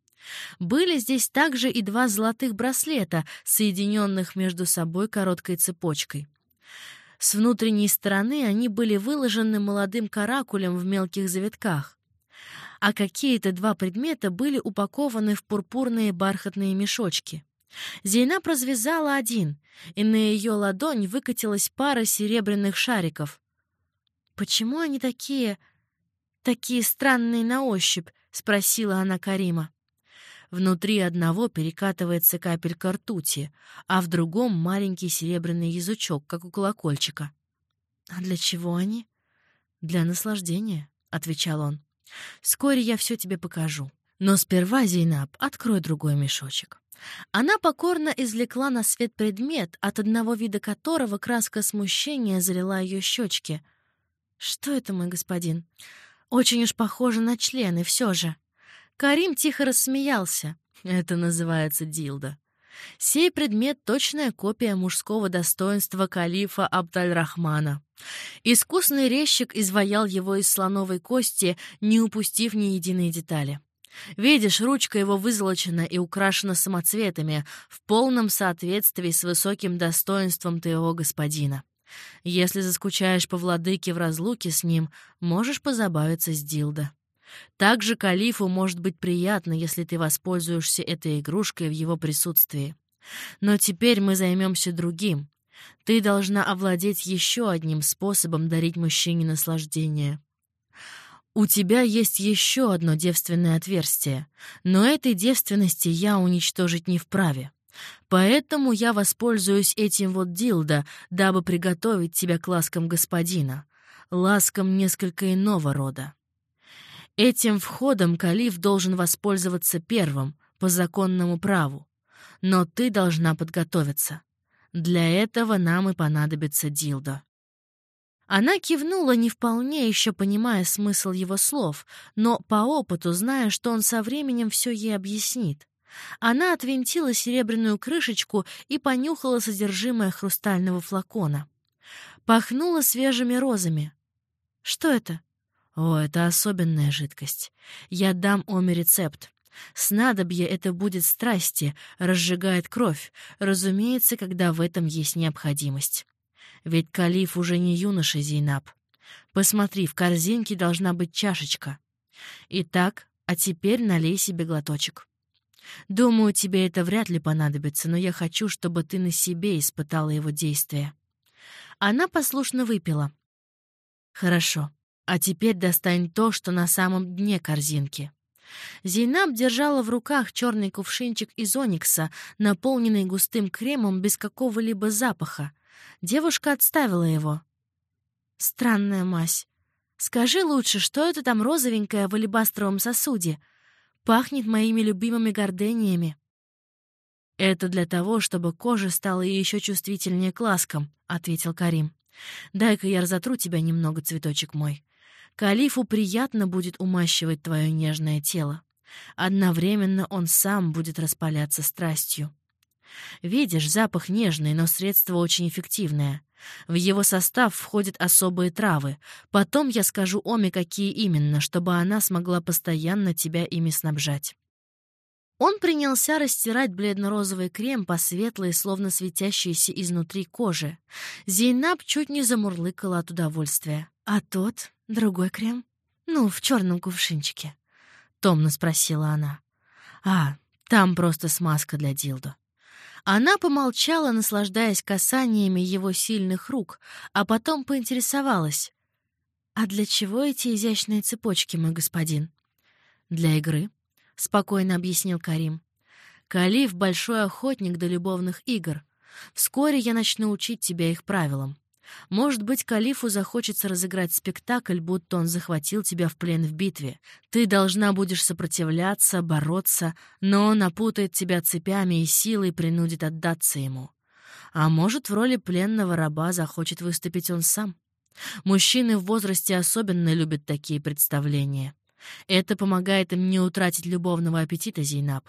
Были здесь также и два золотых браслета, соединенных между собой короткой цепочкой. С внутренней стороны они были выложены молодым каракулем в мелких завитках, а какие-то два предмета были упакованы в пурпурные бархатные мешочки. Зейнаб развязала один, и на ее ладонь выкатилась пара серебряных шариков. «Почему они такие... такие странные на ощупь?» — спросила она Карима. Внутри одного перекатывается капелька ртути, а в другом маленький серебряный язычок, как у колокольчика. «А для чего они?» «Для наслаждения», — отвечал он. «Вскоре я все тебе покажу. Но сперва, Зейнаб, открой другой мешочек». Она покорно извлекла на свет предмет, от одного вида которого краска смущения залила ее щечки. «Что это, мой господин? Очень уж похоже на члены, все же». Карим тихо рассмеялся. Это называется дилда. Сей предмет — точная копия мужского достоинства калифа Абдаль-Рахмана. Искусный резчик изваял его из слоновой кости, не упустив ни единой детали. Видишь, ручка его вызолочена и украшена самоцветами, в полном соответствии с высоким достоинством твоего господина. Если заскучаешь по владыке в разлуке с ним, можешь позабавиться с Дилда. Также калифу может быть приятно, если ты воспользуешься этой игрушкой в его присутствии. Но теперь мы займемся другим. Ты должна овладеть еще одним способом дарить мужчине наслаждение. У тебя есть еще одно девственное отверстие, но этой девственности я уничтожить не вправе. Поэтому я воспользуюсь этим вот дилдо, дабы приготовить тебя к ласкам господина, ласкам несколько иного рода. Этим входом калиф должен воспользоваться первым, по законному праву. Но ты должна подготовиться. Для этого нам и понадобится дилдо. Она кивнула, не вполне еще понимая смысл его слов, но по опыту зная, что он со временем все ей объяснит. Она отвинтила серебряную крышечку и понюхала содержимое хрустального флакона. Пахнула свежими розами. «Что это?» «О, это особенная жидкость. Я дам Оме рецепт. Снадобье это будет страсти, разжигает кровь, разумеется, когда в этом есть необходимость. Ведь калиф уже не юноша Зейнаб. Посмотри, в корзинке должна быть чашечка. Итак, а теперь налей себе глоточек. Думаю, тебе это вряд ли понадобится, но я хочу, чтобы ты на себе испытала его действие. Она послушно выпила. Хорошо. А теперь достань то, что на самом дне корзинки. Зейнаб держала в руках черный кувшинчик из оникса, наполненный густым кремом без какого-либо запаха, Девушка отставила его. «Странная мазь. Скажи лучше, что это там розовенькое в алебастровом сосуде? Пахнет моими любимыми гордениями». «Это для того, чтобы кожа стала еще чувствительнее к ласкам», — ответил Карим. «Дай-ка я разотру тебя немного, цветочек мой. Калифу приятно будет умащивать твое нежное тело. Одновременно он сам будет распаляться страстью. Видишь, запах нежный, но средство очень эффективное. В его состав входят особые травы. Потом я скажу Оме, какие именно, чтобы она смогла постоянно тебя ими снабжать. Он принялся растирать бледно-розовый крем по светлой, словно светящейся изнутри коже. Зейнаб чуть не замурлыкала от удовольствия. «А тот, другой крем? Ну, в черном кувшинчике?» — томно спросила она. «А, там просто смазка для дилдо. Она помолчала, наслаждаясь касаниями его сильных рук, а потом поинтересовалась. «А для чего эти изящные цепочки, мой господин?» «Для игры», — спокойно объяснил Карим. «Калиф — большой охотник до любовных игр. Вскоре я начну учить тебя их правилам. Может быть, Калифу захочется разыграть спектакль, будто он захватил тебя в плен в битве. Ты должна будешь сопротивляться, бороться, но он опутает тебя цепями и силой принудит отдаться ему. А может, в роли пленного раба захочет выступить он сам. Мужчины в возрасте особенно любят такие представления. Это помогает им не утратить любовного аппетита, Зейнаб.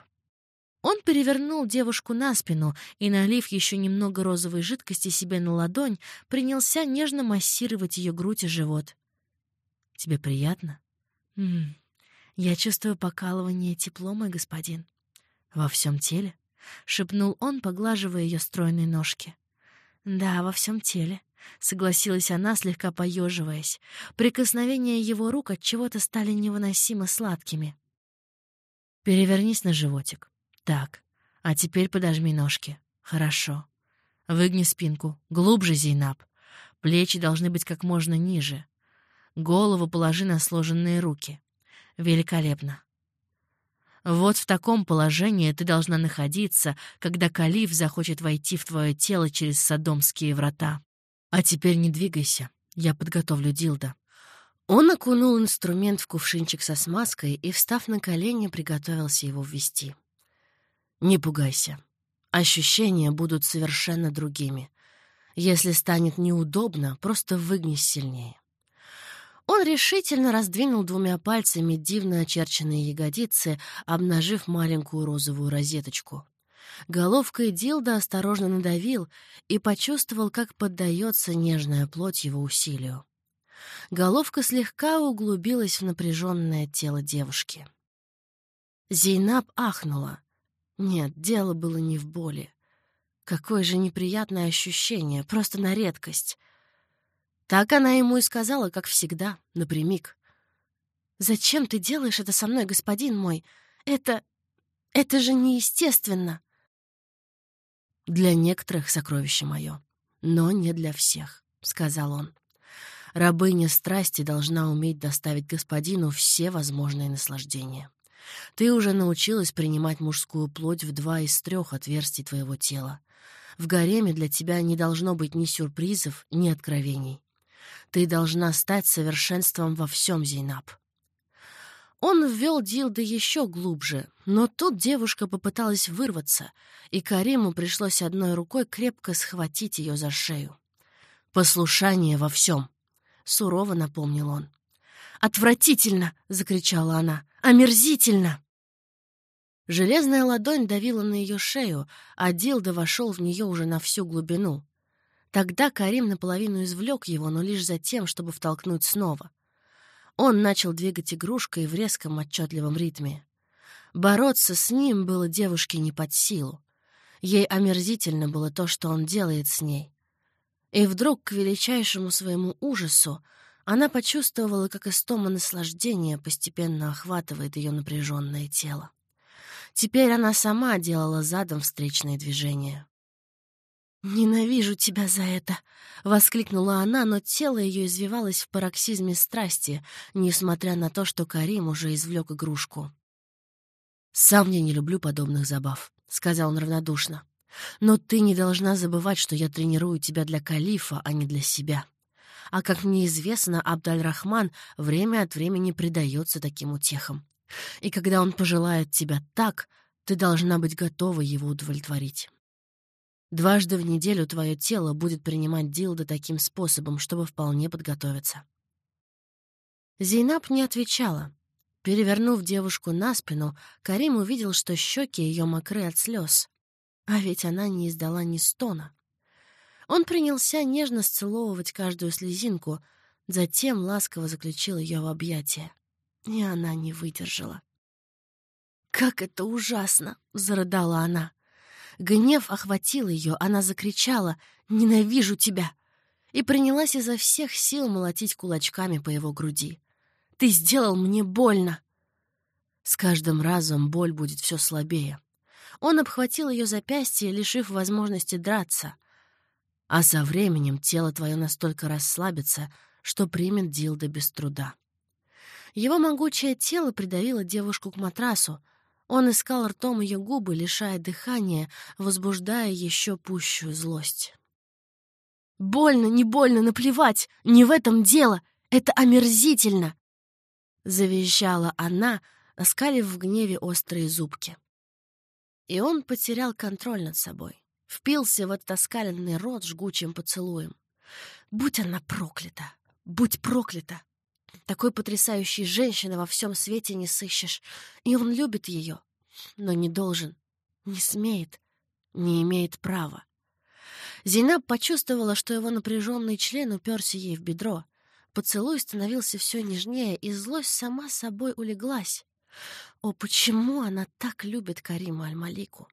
Он перевернул девушку на спину и, налив еще немного розовой жидкости себе на ладонь, принялся нежно массировать ее грудь и живот. «Тебе приятно?» М -м, «Я чувствую покалывание тепло, мой господин». «Во всем теле?» — шепнул он, поглаживая ее стройные ножки. «Да, во всем теле», — согласилась она, слегка поеживаясь. Прикосновения его рук от чего-то стали невыносимо сладкими. «Перевернись на животик», так, а теперь подожми ножки. Хорошо. Выгни спинку. Глубже, Зейнаб. Плечи должны быть как можно ниже. Голову положи на сложенные руки. Великолепно. Вот в таком положении ты должна находиться, когда калиф захочет войти в твое тело через садомские врата. А теперь не двигайся, я подготовлю Дилда. Он окунул инструмент в кувшинчик со смазкой и, встав на колени, приготовился его ввести. Не пугайся. Ощущения будут совершенно другими. Если станет неудобно, просто выгнись сильнее. Он решительно раздвинул двумя пальцами дивно очерченные ягодицы, обнажив маленькую розовую розеточку. Головкой Дилда осторожно надавил и почувствовал, как поддается нежная плоть его усилию. Головка слегка углубилась в напряженное тело девушки. Зейнаб ахнула. Нет, дело было не в боли. Какое же неприятное ощущение, просто на редкость. Так она ему и сказала, как всегда, напрямик. «Зачем ты делаешь это со мной, господин мой? Это... это же неестественно!» «Для некоторых сокровище мое, но не для всех», — сказал он. Рабыня страсти должна уметь доставить господину все возможные наслаждения. Ты уже научилась принимать мужскую плоть в два из трех отверстий твоего тела. В гареме для тебя не должно быть ни сюрпризов, ни откровений. Ты должна стать совершенством во всем, Зейнаб. Он ввел Дилда еще глубже, но тут девушка попыталась вырваться, и Кариму пришлось одной рукой крепко схватить ее за шею. «Послушание во всем», — сурово напомнил он. «Отвратительно!» — закричала она. «Омерзительно!» Железная ладонь давила на ее шею, а Дилда вошел в нее уже на всю глубину. Тогда Карим наполовину извлек его, но лишь за тем, чтобы втолкнуть снова. Он начал двигать игрушкой в резком отчетливом ритме. Бороться с ним было девушке не под силу. Ей омерзительно было то, что он делает с ней. И вдруг, к величайшему своему ужасу, она почувствовала, как истома наслаждения постепенно охватывает ее напряженное тело. Теперь она сама делала задом встречные движения. «Ненавижу тебя за это!» — воскликнула она, но тело ее извивалось в пароксизме страсти, несмотря на то, что Карим уже извлек игрушку. «Сам я не люблю подобных забав», — сказал он равнодушно. «Но ты не должна забывать, что я тренирую тебя для калифа, а не для себя. А как мне известно, Абдаль-Рахман время от времени предается таким утехам. И когда он пожелает тебя так, ты должна быть готова его удовлетворить. Дважды в неделю твое тело будет принимать дилда таким способом, чтобы вполне подготовиться. Зейнаб не отвечала. Перевернув девушку на спину, Карим увидел, что щеки ее мокры от слез. А ведь она не издала ни стона. Он принялся нежно сцеловывать каждую слезинку, затем ласково заключил ее в объятия. И она не выдержала. «Как это ужасно!» — зарыдала она. Гнев охватил ее, она закричала «Ненавижу тебя!» и принялась изо всех сил молотить кулачками по его груди. «Ты сделал мне больно!» С каждым разом боль будет все слабее. Он обхватил ее запястье, лишив возможности драться. А со временем тело твое настолько расслабится, что примет Дилда без труда. Его могучее тело придавило девушку к матрасу. Он искал ртом ее губы, лишая дыхания, возбуждая еще пущую злость. «Больно, не больно, наплевать! Не в этом дело! Это омерзительно!» Завещала она, оскалив в гневе острые зубки. И он потерял контроль над собой, впился в этот оскаленный рот жгучим поцелуем. «Будь она проклята! Будь проклята!» Такой потрясающей женщины во всем свете не сыщешь. И он любит ее, но не должен, не смеет, не имеет права. Зейнаб почувствовала, что его напряженный член уперся ей в бедро. Поцелуй становился все нежнее, и злость сама собой улеглась. О, почему она так любит Карима Аль-Малику?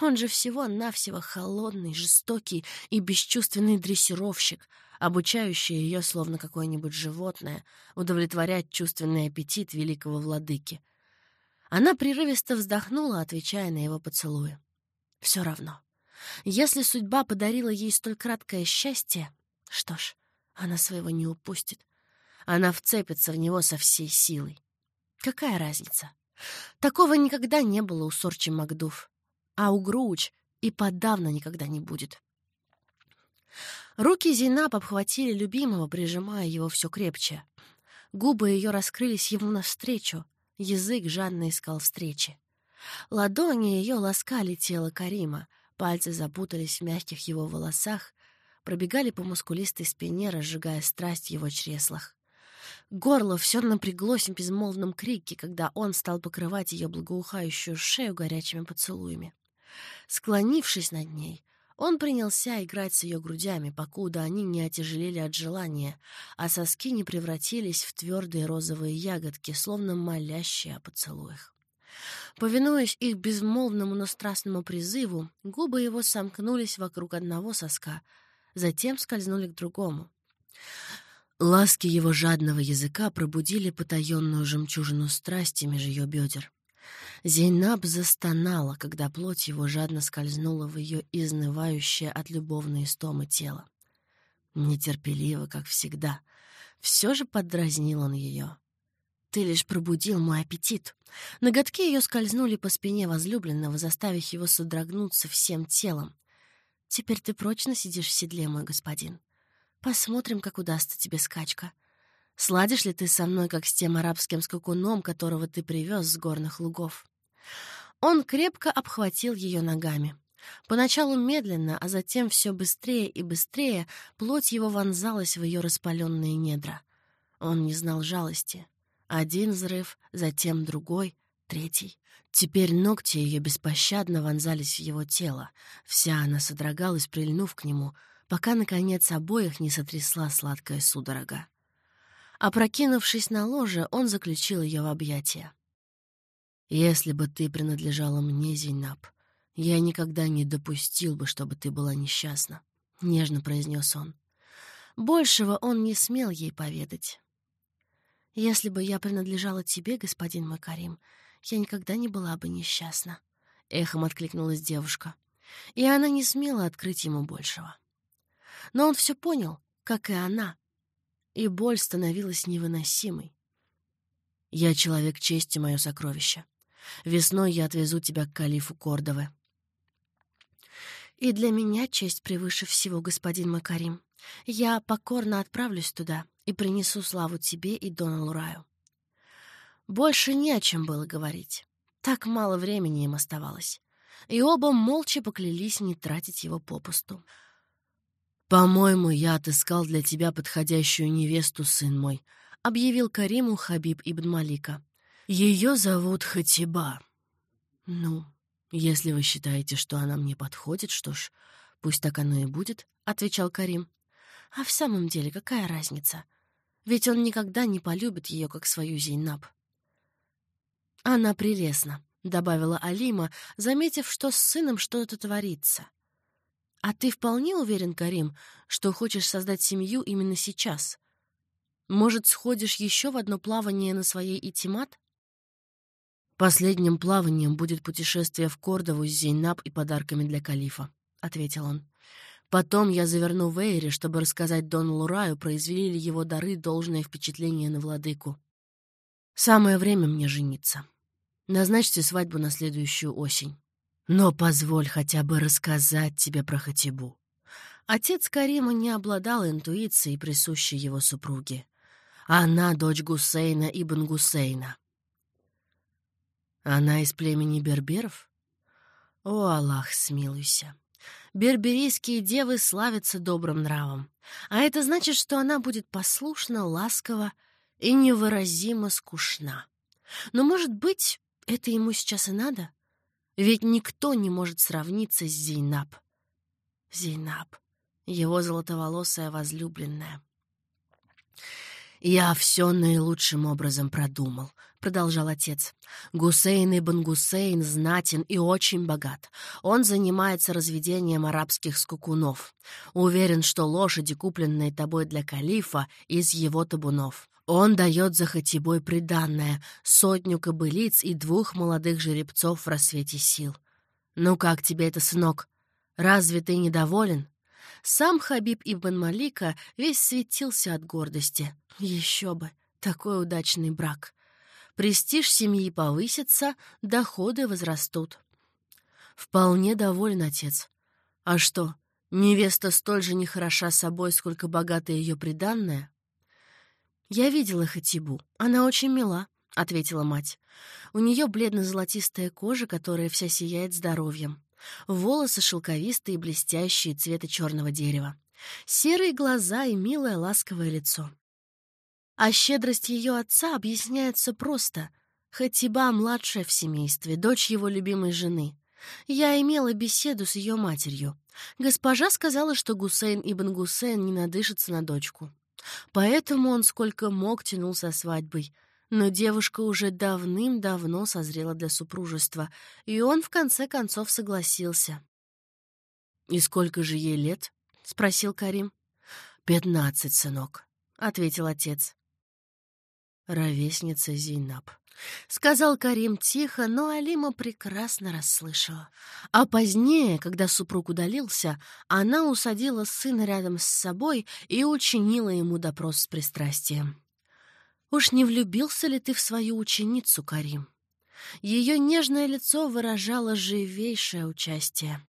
Он же всего-навсего холодный, жестокий и бесчувственный дрессировщик, обучающий ее, словно какое-нибудь животное, удовлетворять чувственный аппетит великого владыки. Она прерывисто вздохнула, отвечая на его поцелуи. Все равно. Если судьба подарила ей столь краткое счастье, что ж, она своего не упустит. Она вцепится в него со всей силой. Какая разница? Такого никогда не было у Сорчи Макдув а у Груч и подавно никогда не будет. Руки Зейнаб обхватили любимого, прижимая его все крепче. Губы ее раскрылись ему навстречу, язык жадно искал встречи. Ладони ее ласкали тело Карима, пальцы запутались в мягких его волосах, пробегали по мускулистой спине, разжигая страсть в его чреслах. Горло все напряглось в безмолвном крике, когда он стал покрывать ее благоухающую шею горячими поцелуями. Склонившись над ней, он принялся играть с ее грудями, покуда они не отяжелели от желания, а соски не превратились в твердые розовые ягодки, словно молящие о поцелуях. Повинуясь их безмолвному, но страстному призыву, губы его сомкнулись вокруг одного соска, затем скользнули к другому. Ласки его жадного языка пробудили потаенную жемчужину страсти меж ее бедер. Зейнаб застонала, когда плоть его жадно скользнула в ее изнывающее от любовной истомы тело. Нетерпеливо, как всегда. Все же поддразнил он ее. Ты лишь пробудил мой аппетит. Ноготки ее скользнули по спине возлюбленного, заставив его содрогнуться всем телом. Теперь ты прочно сидишь в седле, мой господин. Посмотрим, как удастся тебе скачка. Сладишь ли ты со мной, как с тем арабским скакуном, которого ты привез с горных лугов? Он крепко обхватил ее ногами. Поначалу медленно, а затем все быстрее и быстрее плоть его вонзалась в ее распаленные недра. Он не знал жалости. Один взрыв, затем другой, третий. Теперь ногти ее беспощадно вонзались в его тело. Вся она содрогалась, прильнув к нему, пока, наконец, обоих не сотрясла сладкая судорога. Опрокинувшись на ложе, он заключил ее в объятия. «Если бы ты принадлежала мне, Зейнаб, я никогда не допустил бы, чтобы ты была несчастна», — нежно произнес он. Большего он не смел ей поведать. Если бы я принадлежала тебе, господин Макарим, я никогда не была бы несчастна. Эхом откликнулась девушка. И она не смела открыть ему большего. Но он все понял, как и она, и боль становилась невыносимой. «Я человек чести, мое сокровище. Весной я отвезу тебя к калифу Кордовы». «И для меня честь превыше всего, господин Макарим. Я покорно отправлюсь туда и принесу славу тебе и Доналу Раю. Больше не о чем было говорить. Так мало времени им оставалось. И оба молча поклялись не тратить его попусту. «По-моему, я отыскал для тебя подходящую невесту, сын мой», — объявил Кариму Хабиб ибн Малика. «Ее зовут Хатиба». «Ну, если вы считаете, что она мне подходит, что ж, пусть так оно и будет», — отвечал Карим. «А в самом деле какая разница? Ведь он никогда не полюбит ее, как свою Зейнаб. «Она прелестна», — добавила Алима, заметив, что с сыном что-то творится. «А ты вполне уверен, Карим, что хочешь создать семью именно сейчас? Может, сходишь еще в одно плавание на своей Итимат?» «Последним плаванием будет путешествие в Кордову с Зейнаб и подарками для калифа», — ответил он. Потом я заверну в Эйре, чтобы рассказать Дону Лураю, произвели ли его дары должное впечатление на владыку. Самое время мне жениться. Назначьте свадьбу на следующую осень. Но позволь хотя бы рассказать тебе про Хатибу. Отец Карима не обладал интуицией, присущей его супруге. Она — дочь Гусейна ибн Гусейна. Она из племени берберов? О, Аллах, смилуйся. Берберийские девы славятся добрым нравом, а это значит, что она будет послушна, ласкова и невыразимо скучна. Но, может быть, это ему сейчас и надо? Ведь никто не может сравниться с Зейнаб. Зейнаб, его золотоволосая возлюбленная. «Я все наилучшим образом продумал», — продолжал отец. «Гусейн ибн Гусейн знатен и очень богат. Он занимается разведением арабских скукунов. Уверен, что лошади, купленные тобой для калифа, из его табунов. Он дает за Хатибой приданное, сотню кобылиц и двух молодых жеребцов в рассвете сил. Ну как тебе это, сынок? Разве ты недоволен?» Сам Хабиб Ибн Малика весь светился от гордости. Еще бы, такой удачный брак. Престиж семьи повысится, доходы возрастут. Вполне доволен отец. А что, невеста столь же нехороша собой, сколько богатая ее приданная? Я видела Хатибу. Она очень мила, — ответила мать. У нее бледно-золотистая кожа, которая вся сияет здоровьем. Волосы шелковистые и блестящие цвета черного дерева. Серые глаза и милое ласковое лицо. А щедрость ее отца объясняется просто. Хатиба младшая в семействе, дочь его любимой жены. Я имела беседу с ее матерью. Госпожа сказала, что Гусейн ибн Гусейн не надышится на дочку. Поэтому он сколько мог тянул со свадьбой — но девушка уже давным-давно созрела для супружества, и он в конце концов согласился. «И сколько же ей лет?» — спросил Карим. «Пятнадцать, сынок», — ответил отец. ровесница Зейнаб. — сказал Карим тихо, но Алима прекрасно расслышала. А позднее, когда супруг удалился, она усадила сына рядом с собой и учинила ему допрос с пристрастием. «Уж не влюбился ли ты в свою ученицу, Карим?» Ее нежное лицо выражало живейшее участие.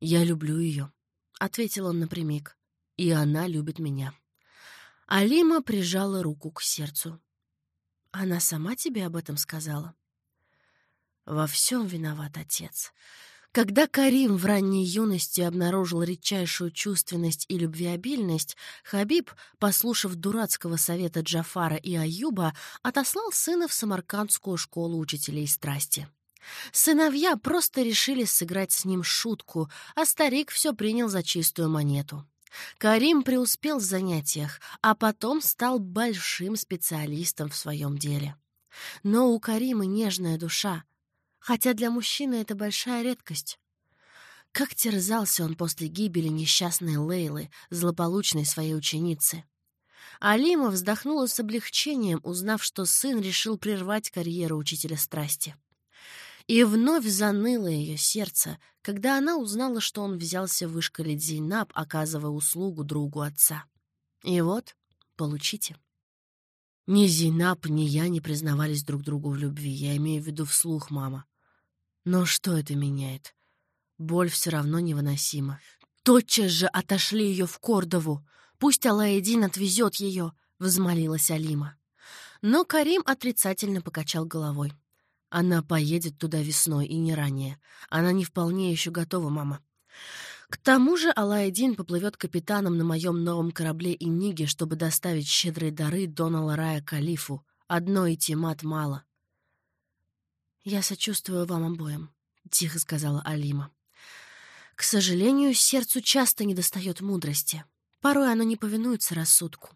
«Я люблю ее», — ответил он напрямик, — «и она любит меня». Алима прижала руку к сердцу. Она сама тебе об этом сказала? Во всем виноват отец. Когда Карим в ранней юности обнаружил редчайшую чувственность и любвеобильность, Хабиб, послушав дурацкого совета Джафара и Аюба, отослал сына в самаркандскую школу учителей страсти. Сыновья просто решили сыграть с ним шутку, а старик все принял за чистую монету. Карим преуспел в занятиях, а потом стал большим специалистом в своем деле. Но у Карима нежная душа, хотя для мужчины это большая редкость. Как терзался он после гибели несчастной Лейлы, злополучной своей ученицы. Алима вздохнула с облегчением, узнав, что сын решил прервать карьеру учителя страсти. И вновь заныло ее сердце, когда она узнала, что он взялся вышкалить Зейнаб, оказывая услугу другу отца. И вот, получите. Ни Зейнаб, ни я не признавались друг другу в любви, я имею в виду вслух, мама. Но что это меняет? Боль все равно невыносима. Тотчас же отошли ее в Кордову. Пусть Алаэдин отвезет ее, — взмолилась Алима. Но Карим отрицательно покачал головой. Она поедет туда весной и не ранее. Она не вполне еще готова, мама. К тому же Алайдин поплывет капитаном на моем новом корабле Иниги, чтобы доставить щедрые дары Дона Ларая Калифу. Одной Тимат мало. «Я сочувствую вам обоим», — тихо сказала Алима. «К сожалению, сердцу часто недостает мудрости. Порой оно не повинуется рассудку.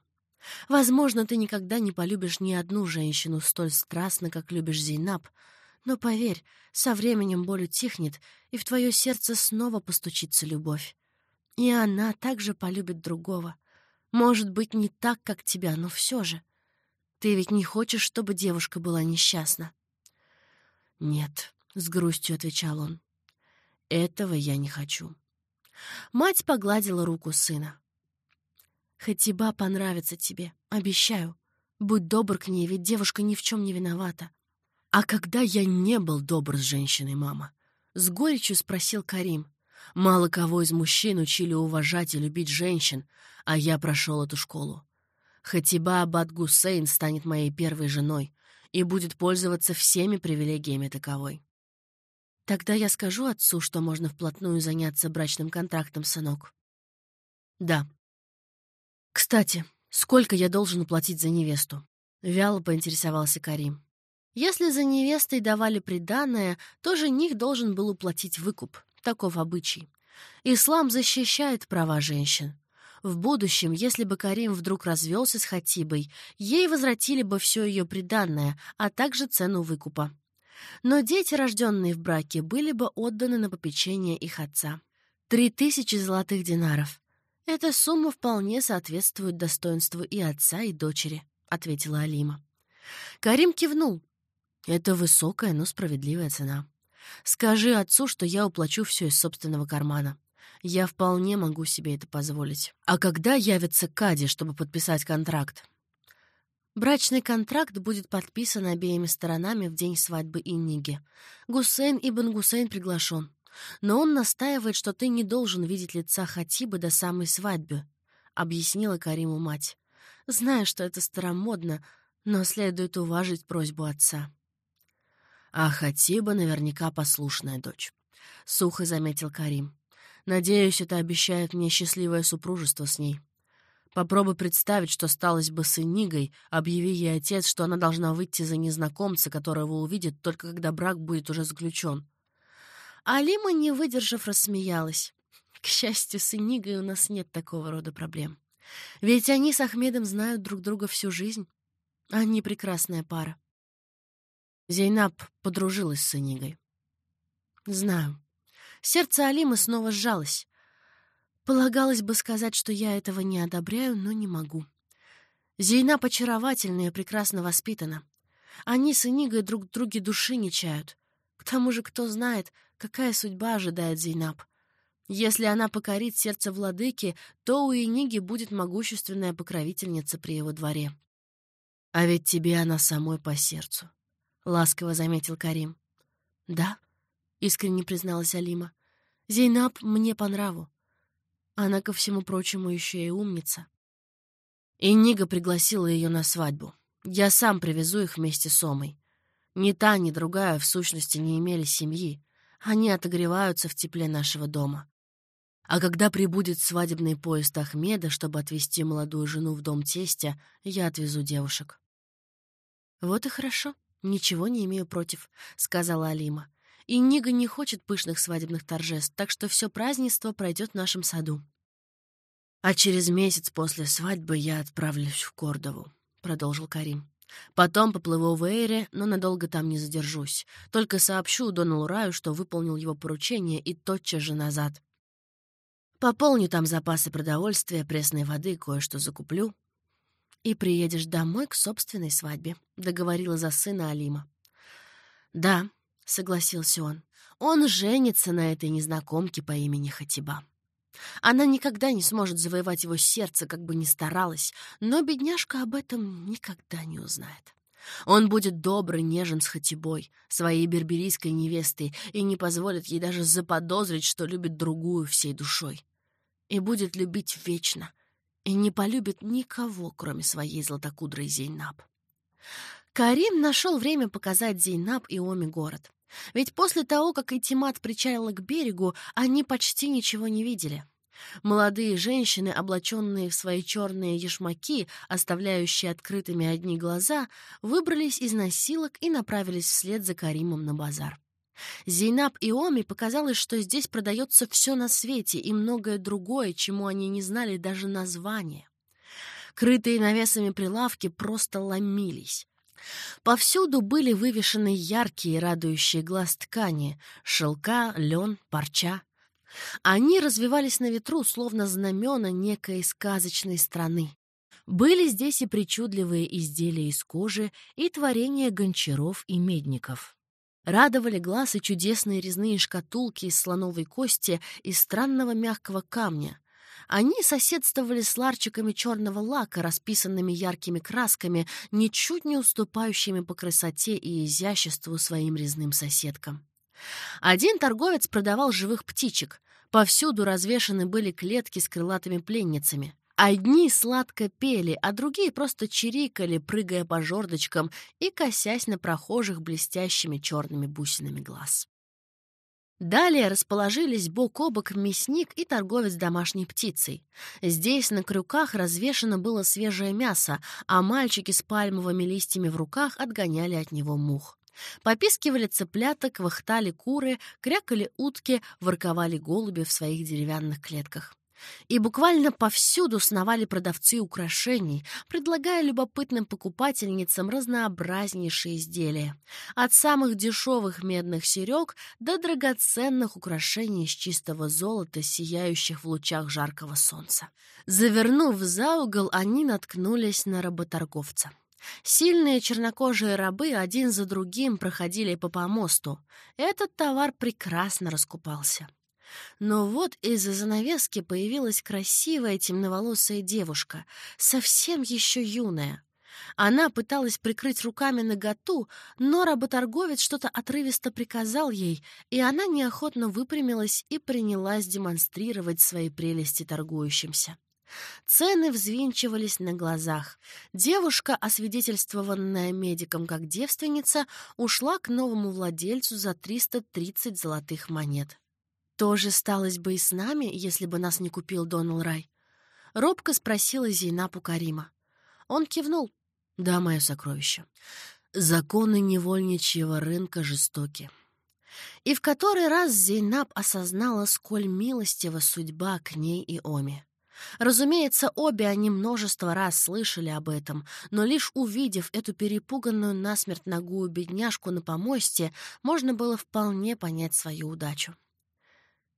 Возможно, ты никогда не полюбишь ни одну женщину столь страстно, как любишь Зейнаб, но поверь, со временем боль утихнет, и в твое сердце снова постучится любовь. И она также полюбит другого. Может быть, не так, как тебя, но все же. Ты ведь не хочешь, чтобы девушка была несчастна? «Нет», — с грустью отвечал он, — «этого я не хочу». Мать погладила руку сына. Хатиба понравится тебе, обещаю. Будь добр к ней, ведь девушка ни в чем не виновата. А когда я не был добр с женщиной, мама? С горечью спросил Карим. Мало кого из мужчин учили уважать и любить женщин, а я прошел эту школу. Хатиба Абад Гусейн станет моей первой женой и будет пользоваться всеми привилегиями таковой. Тогда я скажу отцу, что можно вплотную заняться брачным контрактом, сынок. Да, «Кстати, сколько я должен уплатить за невесту?» — вяло поинтересовался Карим. Если за невестой давали приданое, то жених должен был уплатить выкуп. Таков обычай. Ислам защищает права женщин. В будущем, если бы Карим вдруг развелся с Хатибой, ей возвратили бы все ее приданное, а также цену выкупа. Но дети, рожденные в браке, были бы отданы на попечение их отца. Три тысячи золотых динаров. «Эта сумма вполне соответствует достоинству и отца, и дочери», — ответила Алима. Карим кивнул. «Это высокая, но справедливая цена. Скажи отцу, что я уплачу все из собственного кармана. Я вполне могу себе это позволить. А когда явится Кади, чтобы подписать контракт?» Брачный контракт будет подписан обеими сторонами в день свадьбы Инниги. Гусейн Ибн Гусейн приглашен. Но он настаивает, что ты не должен видеть лица Хатиба до самой свадьбы», — объяснила Кариму мать. «Знаю, что это старомодно, но следует уважить просьбу отца». «А Хатиба наверняка послушная дочь», — сухо заметил Карим. «Надеюсь, это обещает мне счастливое супружество с ней. Попробуй представить, что сталось бы с Инигой, объяви ей отец, что она должна выйти за незнакомца, которого увидит только когда брак будет уже заключен. Алима, не выдержав, рассмеялась. К счастью, с Инигой у нас нет такого рода проблем. Ведь они с Ахмедом знают друг друга всю жизнь. Они прекрасная пара. Зейнаб подружилась с Инигой. Знаю. Сердце Алимы снова сжалось. Полагалось бы сказать, что я этого не одобряю, но не могу. Зейна очаровательна и прекрасно воспитана. Они с Инигой друг друге души не чают. К тому же, кто знает, какая судьба ожидает Зейнаб. Если она покорит сердце владыки, то у Иниги будет могущественная покровительница при его дворе. «А ведь тебе она самой по сердцу», — ласково заметил Карим. «Да», — искренне призналась Алима. «Зейнаб мне по нраву. Она, ко всему прочему, еще и умница. И Нига пригласила ее на свадьбу. Я сам привезу их вместе с Омой. Ни та, ни другая, в сущности, не имели семьи. Они отогреваются в тепле нашего дома. А когда прибудет свадебный поезд Ахмеда, чтобы отвезти молодую жену в дом тестя, я отвезу девушек. «Вот и хорошо, ничего не имею против», — сказала Алима. «И Нига не хочет пышных свадебных торжеств, так что все празднество пройдет в нашем саду». «А через месяц после свадьбы я отправлюсь в Кордову», — продолжил Карим. «Потом поплыву в Эйре, но надолго там не задержусь. Только сообщу Доналу Раю, что выполнил его поручение, и тотчас же назад. Пополню там запасы продовольствия, пресной воды, кое-что закуплю. И приедешь домой к собственной свадьбе», — договорила за сына Алима. «Да», — согласился он, — «он женится на этой незнакомке по имени Хатиба». Она никогда не сможет завоевать его сердце, как бы ни старалась, но бедняжка об этом никогда не узнает. Он будет добрый, нежен с Хатибой, своей берберийской невестой, и не позволит ей даже заподозрить, что любит другую всей душой. И будет любить вечно, и не полюбит никого, кроме своей златокудрой Зейнаб. Карим нашел время показать Зейнаб и Оми город. Ведь после того, как Этимат причалила к берегу, они почти ничего не видели. Молодые женщины, облаченные в свои черные ешмаки, оставляющие открытыми одни глаза, выбрались из носилок и направились вслед за Каримом на базар. Зейнаб и Оми показалось, что здесь продается все на свете и многое другое, чему они не знали даже названия. Крытые навесами прилавки просто ломились. Повсюду были вывешены яркие, радующие глаз ткани — шелка, лен, парча. Они развивались на ветру, словно знамена некой сказочной страны. Были здесь и причудливые изделия из кожи, и творения гончаров и медников. Радовали глаз и чудесные резные шкатулки из слоновой кости и странного мягкого камня, они соседствовали с ларчиками черного лака, расписанными яркими красками, ничуть не уступающими по красоте и изяществу своим резным соседкам. Один торговец продавал живых птичек. Повсюду развешаны были клетки с крылатыми пленницами. Одни сладко пели, а другие просто чирикали, прыгая по жердочкам и косясь на прохожих блестящими черными бусинами глаз. Далее расположились бок о бок мясник и торговец домашней птицей. Здесь на крюках развешано было свежее мясо, а мальчики с пальмовыми листьями в руках отгоняли от него мух. Попискивали цыплята, квахтали куры, крякали утки, ворковали голуби в своих деревянных клетках. И буквально повсюду сновали продавцы украшений, предлагая любопытным покупательницам разнообразнейшие изделия. От самых дешевых медных серег до драгоценных украшений из чистого золота, сияющих в лучах жаркого солнца. Завернув за угол, они наткнулись на работорговца. Сильные чернокожие рабы один за другим проходили по помосту. Этот товар прекрасно раскупался. Но вот из-за занавески появилась красивая темноволосая девушка, совсем еще юная. Она пыталась прикрыть руками наготу, но работорговец что-то отрывисто приказал ей, и она неохотно выпрямилась и принялась демонстрировать свои прелести торгующимся. Цены взвинчивались на глазах. Девушка, освидетельствованная медиком как девственница, ушла к новому владельцу за 330 золотых монет. То же сталось бы и с нами, если бы нас не купил Донал Рай. Робко спросила Зейнаб у Карима. Он кивнул. «Да, мое сокровище. Законы невольничьего рынка жестоки». И в который раз Зейнаб осознала, сколь милостива судьба к ней и Оме. Разумеется, обе они множество раз слышали об этом, но лишь увидев эту перепуганную насмерть ногую бедняжку на помосте, можно было вполне понять свою удачу.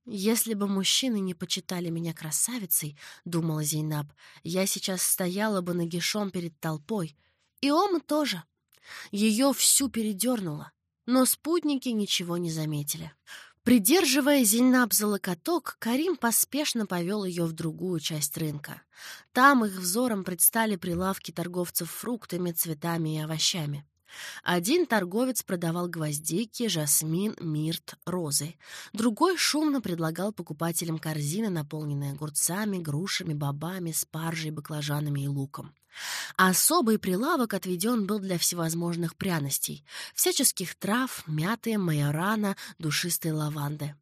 «Если бы мужчины не почитали меня красавицей, — думала Зейнаб, — я сейчас стояла бы нагишом перед толпой. И Ома тоже. Ее всю передернуло, но спутники ничего не заметили. Придерживая Зейнаб за локоток, Карим поспешно повел ее в другую часть рынка. Там их взором предстали прилавки торговцев фруктами, цветами и овощами. Один торговец продавал гвоздики, жасмин, мирт, розы. Другой шумно предлагал покупателям корзины, наполненные огурцами, грушами, бобами, спаржей, баклажанами и луком. Особый прилавок отведен был для всевозможных пряностей, всяческих трав, мяты, майорана, душистой лаванды.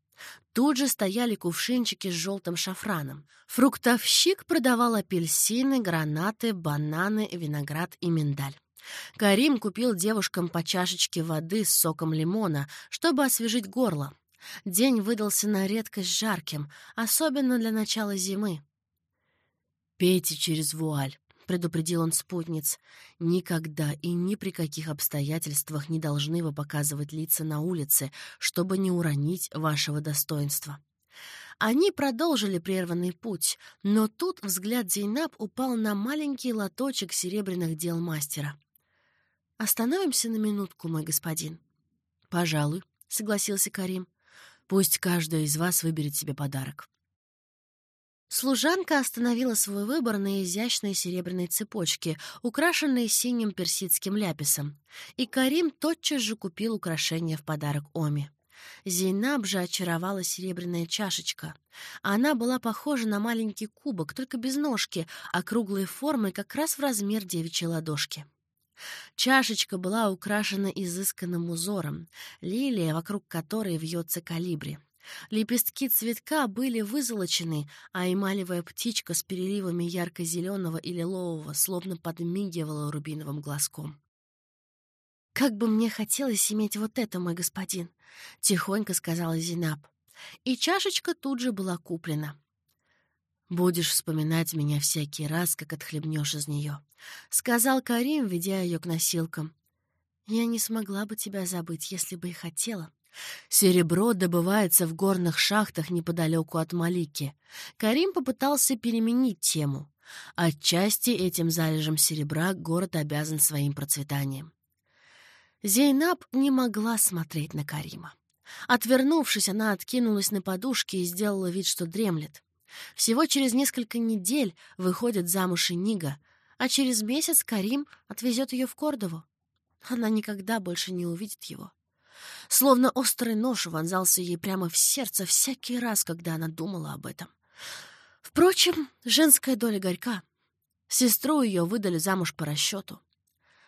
Тут же стояли кувшинчики с желтым шафраном. Фруктовщик продавал апельсины, гранаты, бананы, виноград и миндаль. Карим купил девушкам по чашечке воды с соком лимона, чтобы освежить горло. День выдался на редкость жарким, особенно для начала зимы. «Пейте через вуаль», — предупредил он спутниц. «Никогда и ни при каких обстоятельствах не должны вы показывать лица на улице, чтобы не уронить вашего достоинства». Они продолжили прерванный путь, но тут взгляд Зейнаб упал на маленький лоточек серебряных дел мастера. «Остановимся на минутку, мой господин». «Пожалуй», — согласился Карим. «Пусть каждая из вас выберет себе подарок». Служанка остановила свой выбор на изящной серебряной цепочке, украшенной синим персидским ляписом, и Карим тотчас же купил украшение в подарок Оми. Зейнаб же очаровала серебряная чашечка. Она была похожа на маленький кубок, только без ножки, а круглой формы как раз в размер девичьей ладошки. Чашечка была украшена изысканным узором, лилия, вокруг которой вьется калибри. Лепестки цветка были вызолочены, а эмалевая птичка с переливами ярко-зеленого и лилового словно подмигивала рубиновым глазком. «Как бы мне хотелось иметь вот это, мой господин!» — тихонько сказала Зинаб. И чашечка тут же была куплена. «Будешь вспоминать меня всякий раз, как отхлебнешь из нее», — сказал Карим, ведя ее к носилкам. «Я не смогла бы тебя забыть, если бы и хотела». Серебро добывается в горных шахтах неподалеку от Малики. Карим попытался переменить тему. Отчасти этим залежем серебра город обязан своим процветанием. Зейнаб не могла смотреть на Карима. Отвернувшись, она откинулась на подушке и сделала вид, что дремлет. Всего через несколько недель выходит замуж и Нига, а через месяц Карим отвезет ее в Кордову. Она никогда больше не увидит его. Словно острый нож вонзался ей прямо в сердце всякий раз, когда она думала об этом. Впрочем, женская доля горька. Сестру ее выдали замуж по расчету.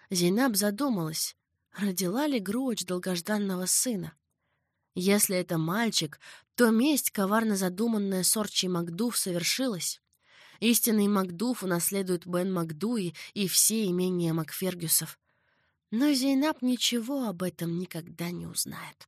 Зейнаб задумалась, родила ли Груч долгожданного сына. Если это мальчик, то месть, коварно задуманная Сорчей Макдув, совершилась. Истинный Макдув унаследует Бен Макдуи и все имения Макфергюсов. Но Зейнаб ничего об этом никогда не узнает.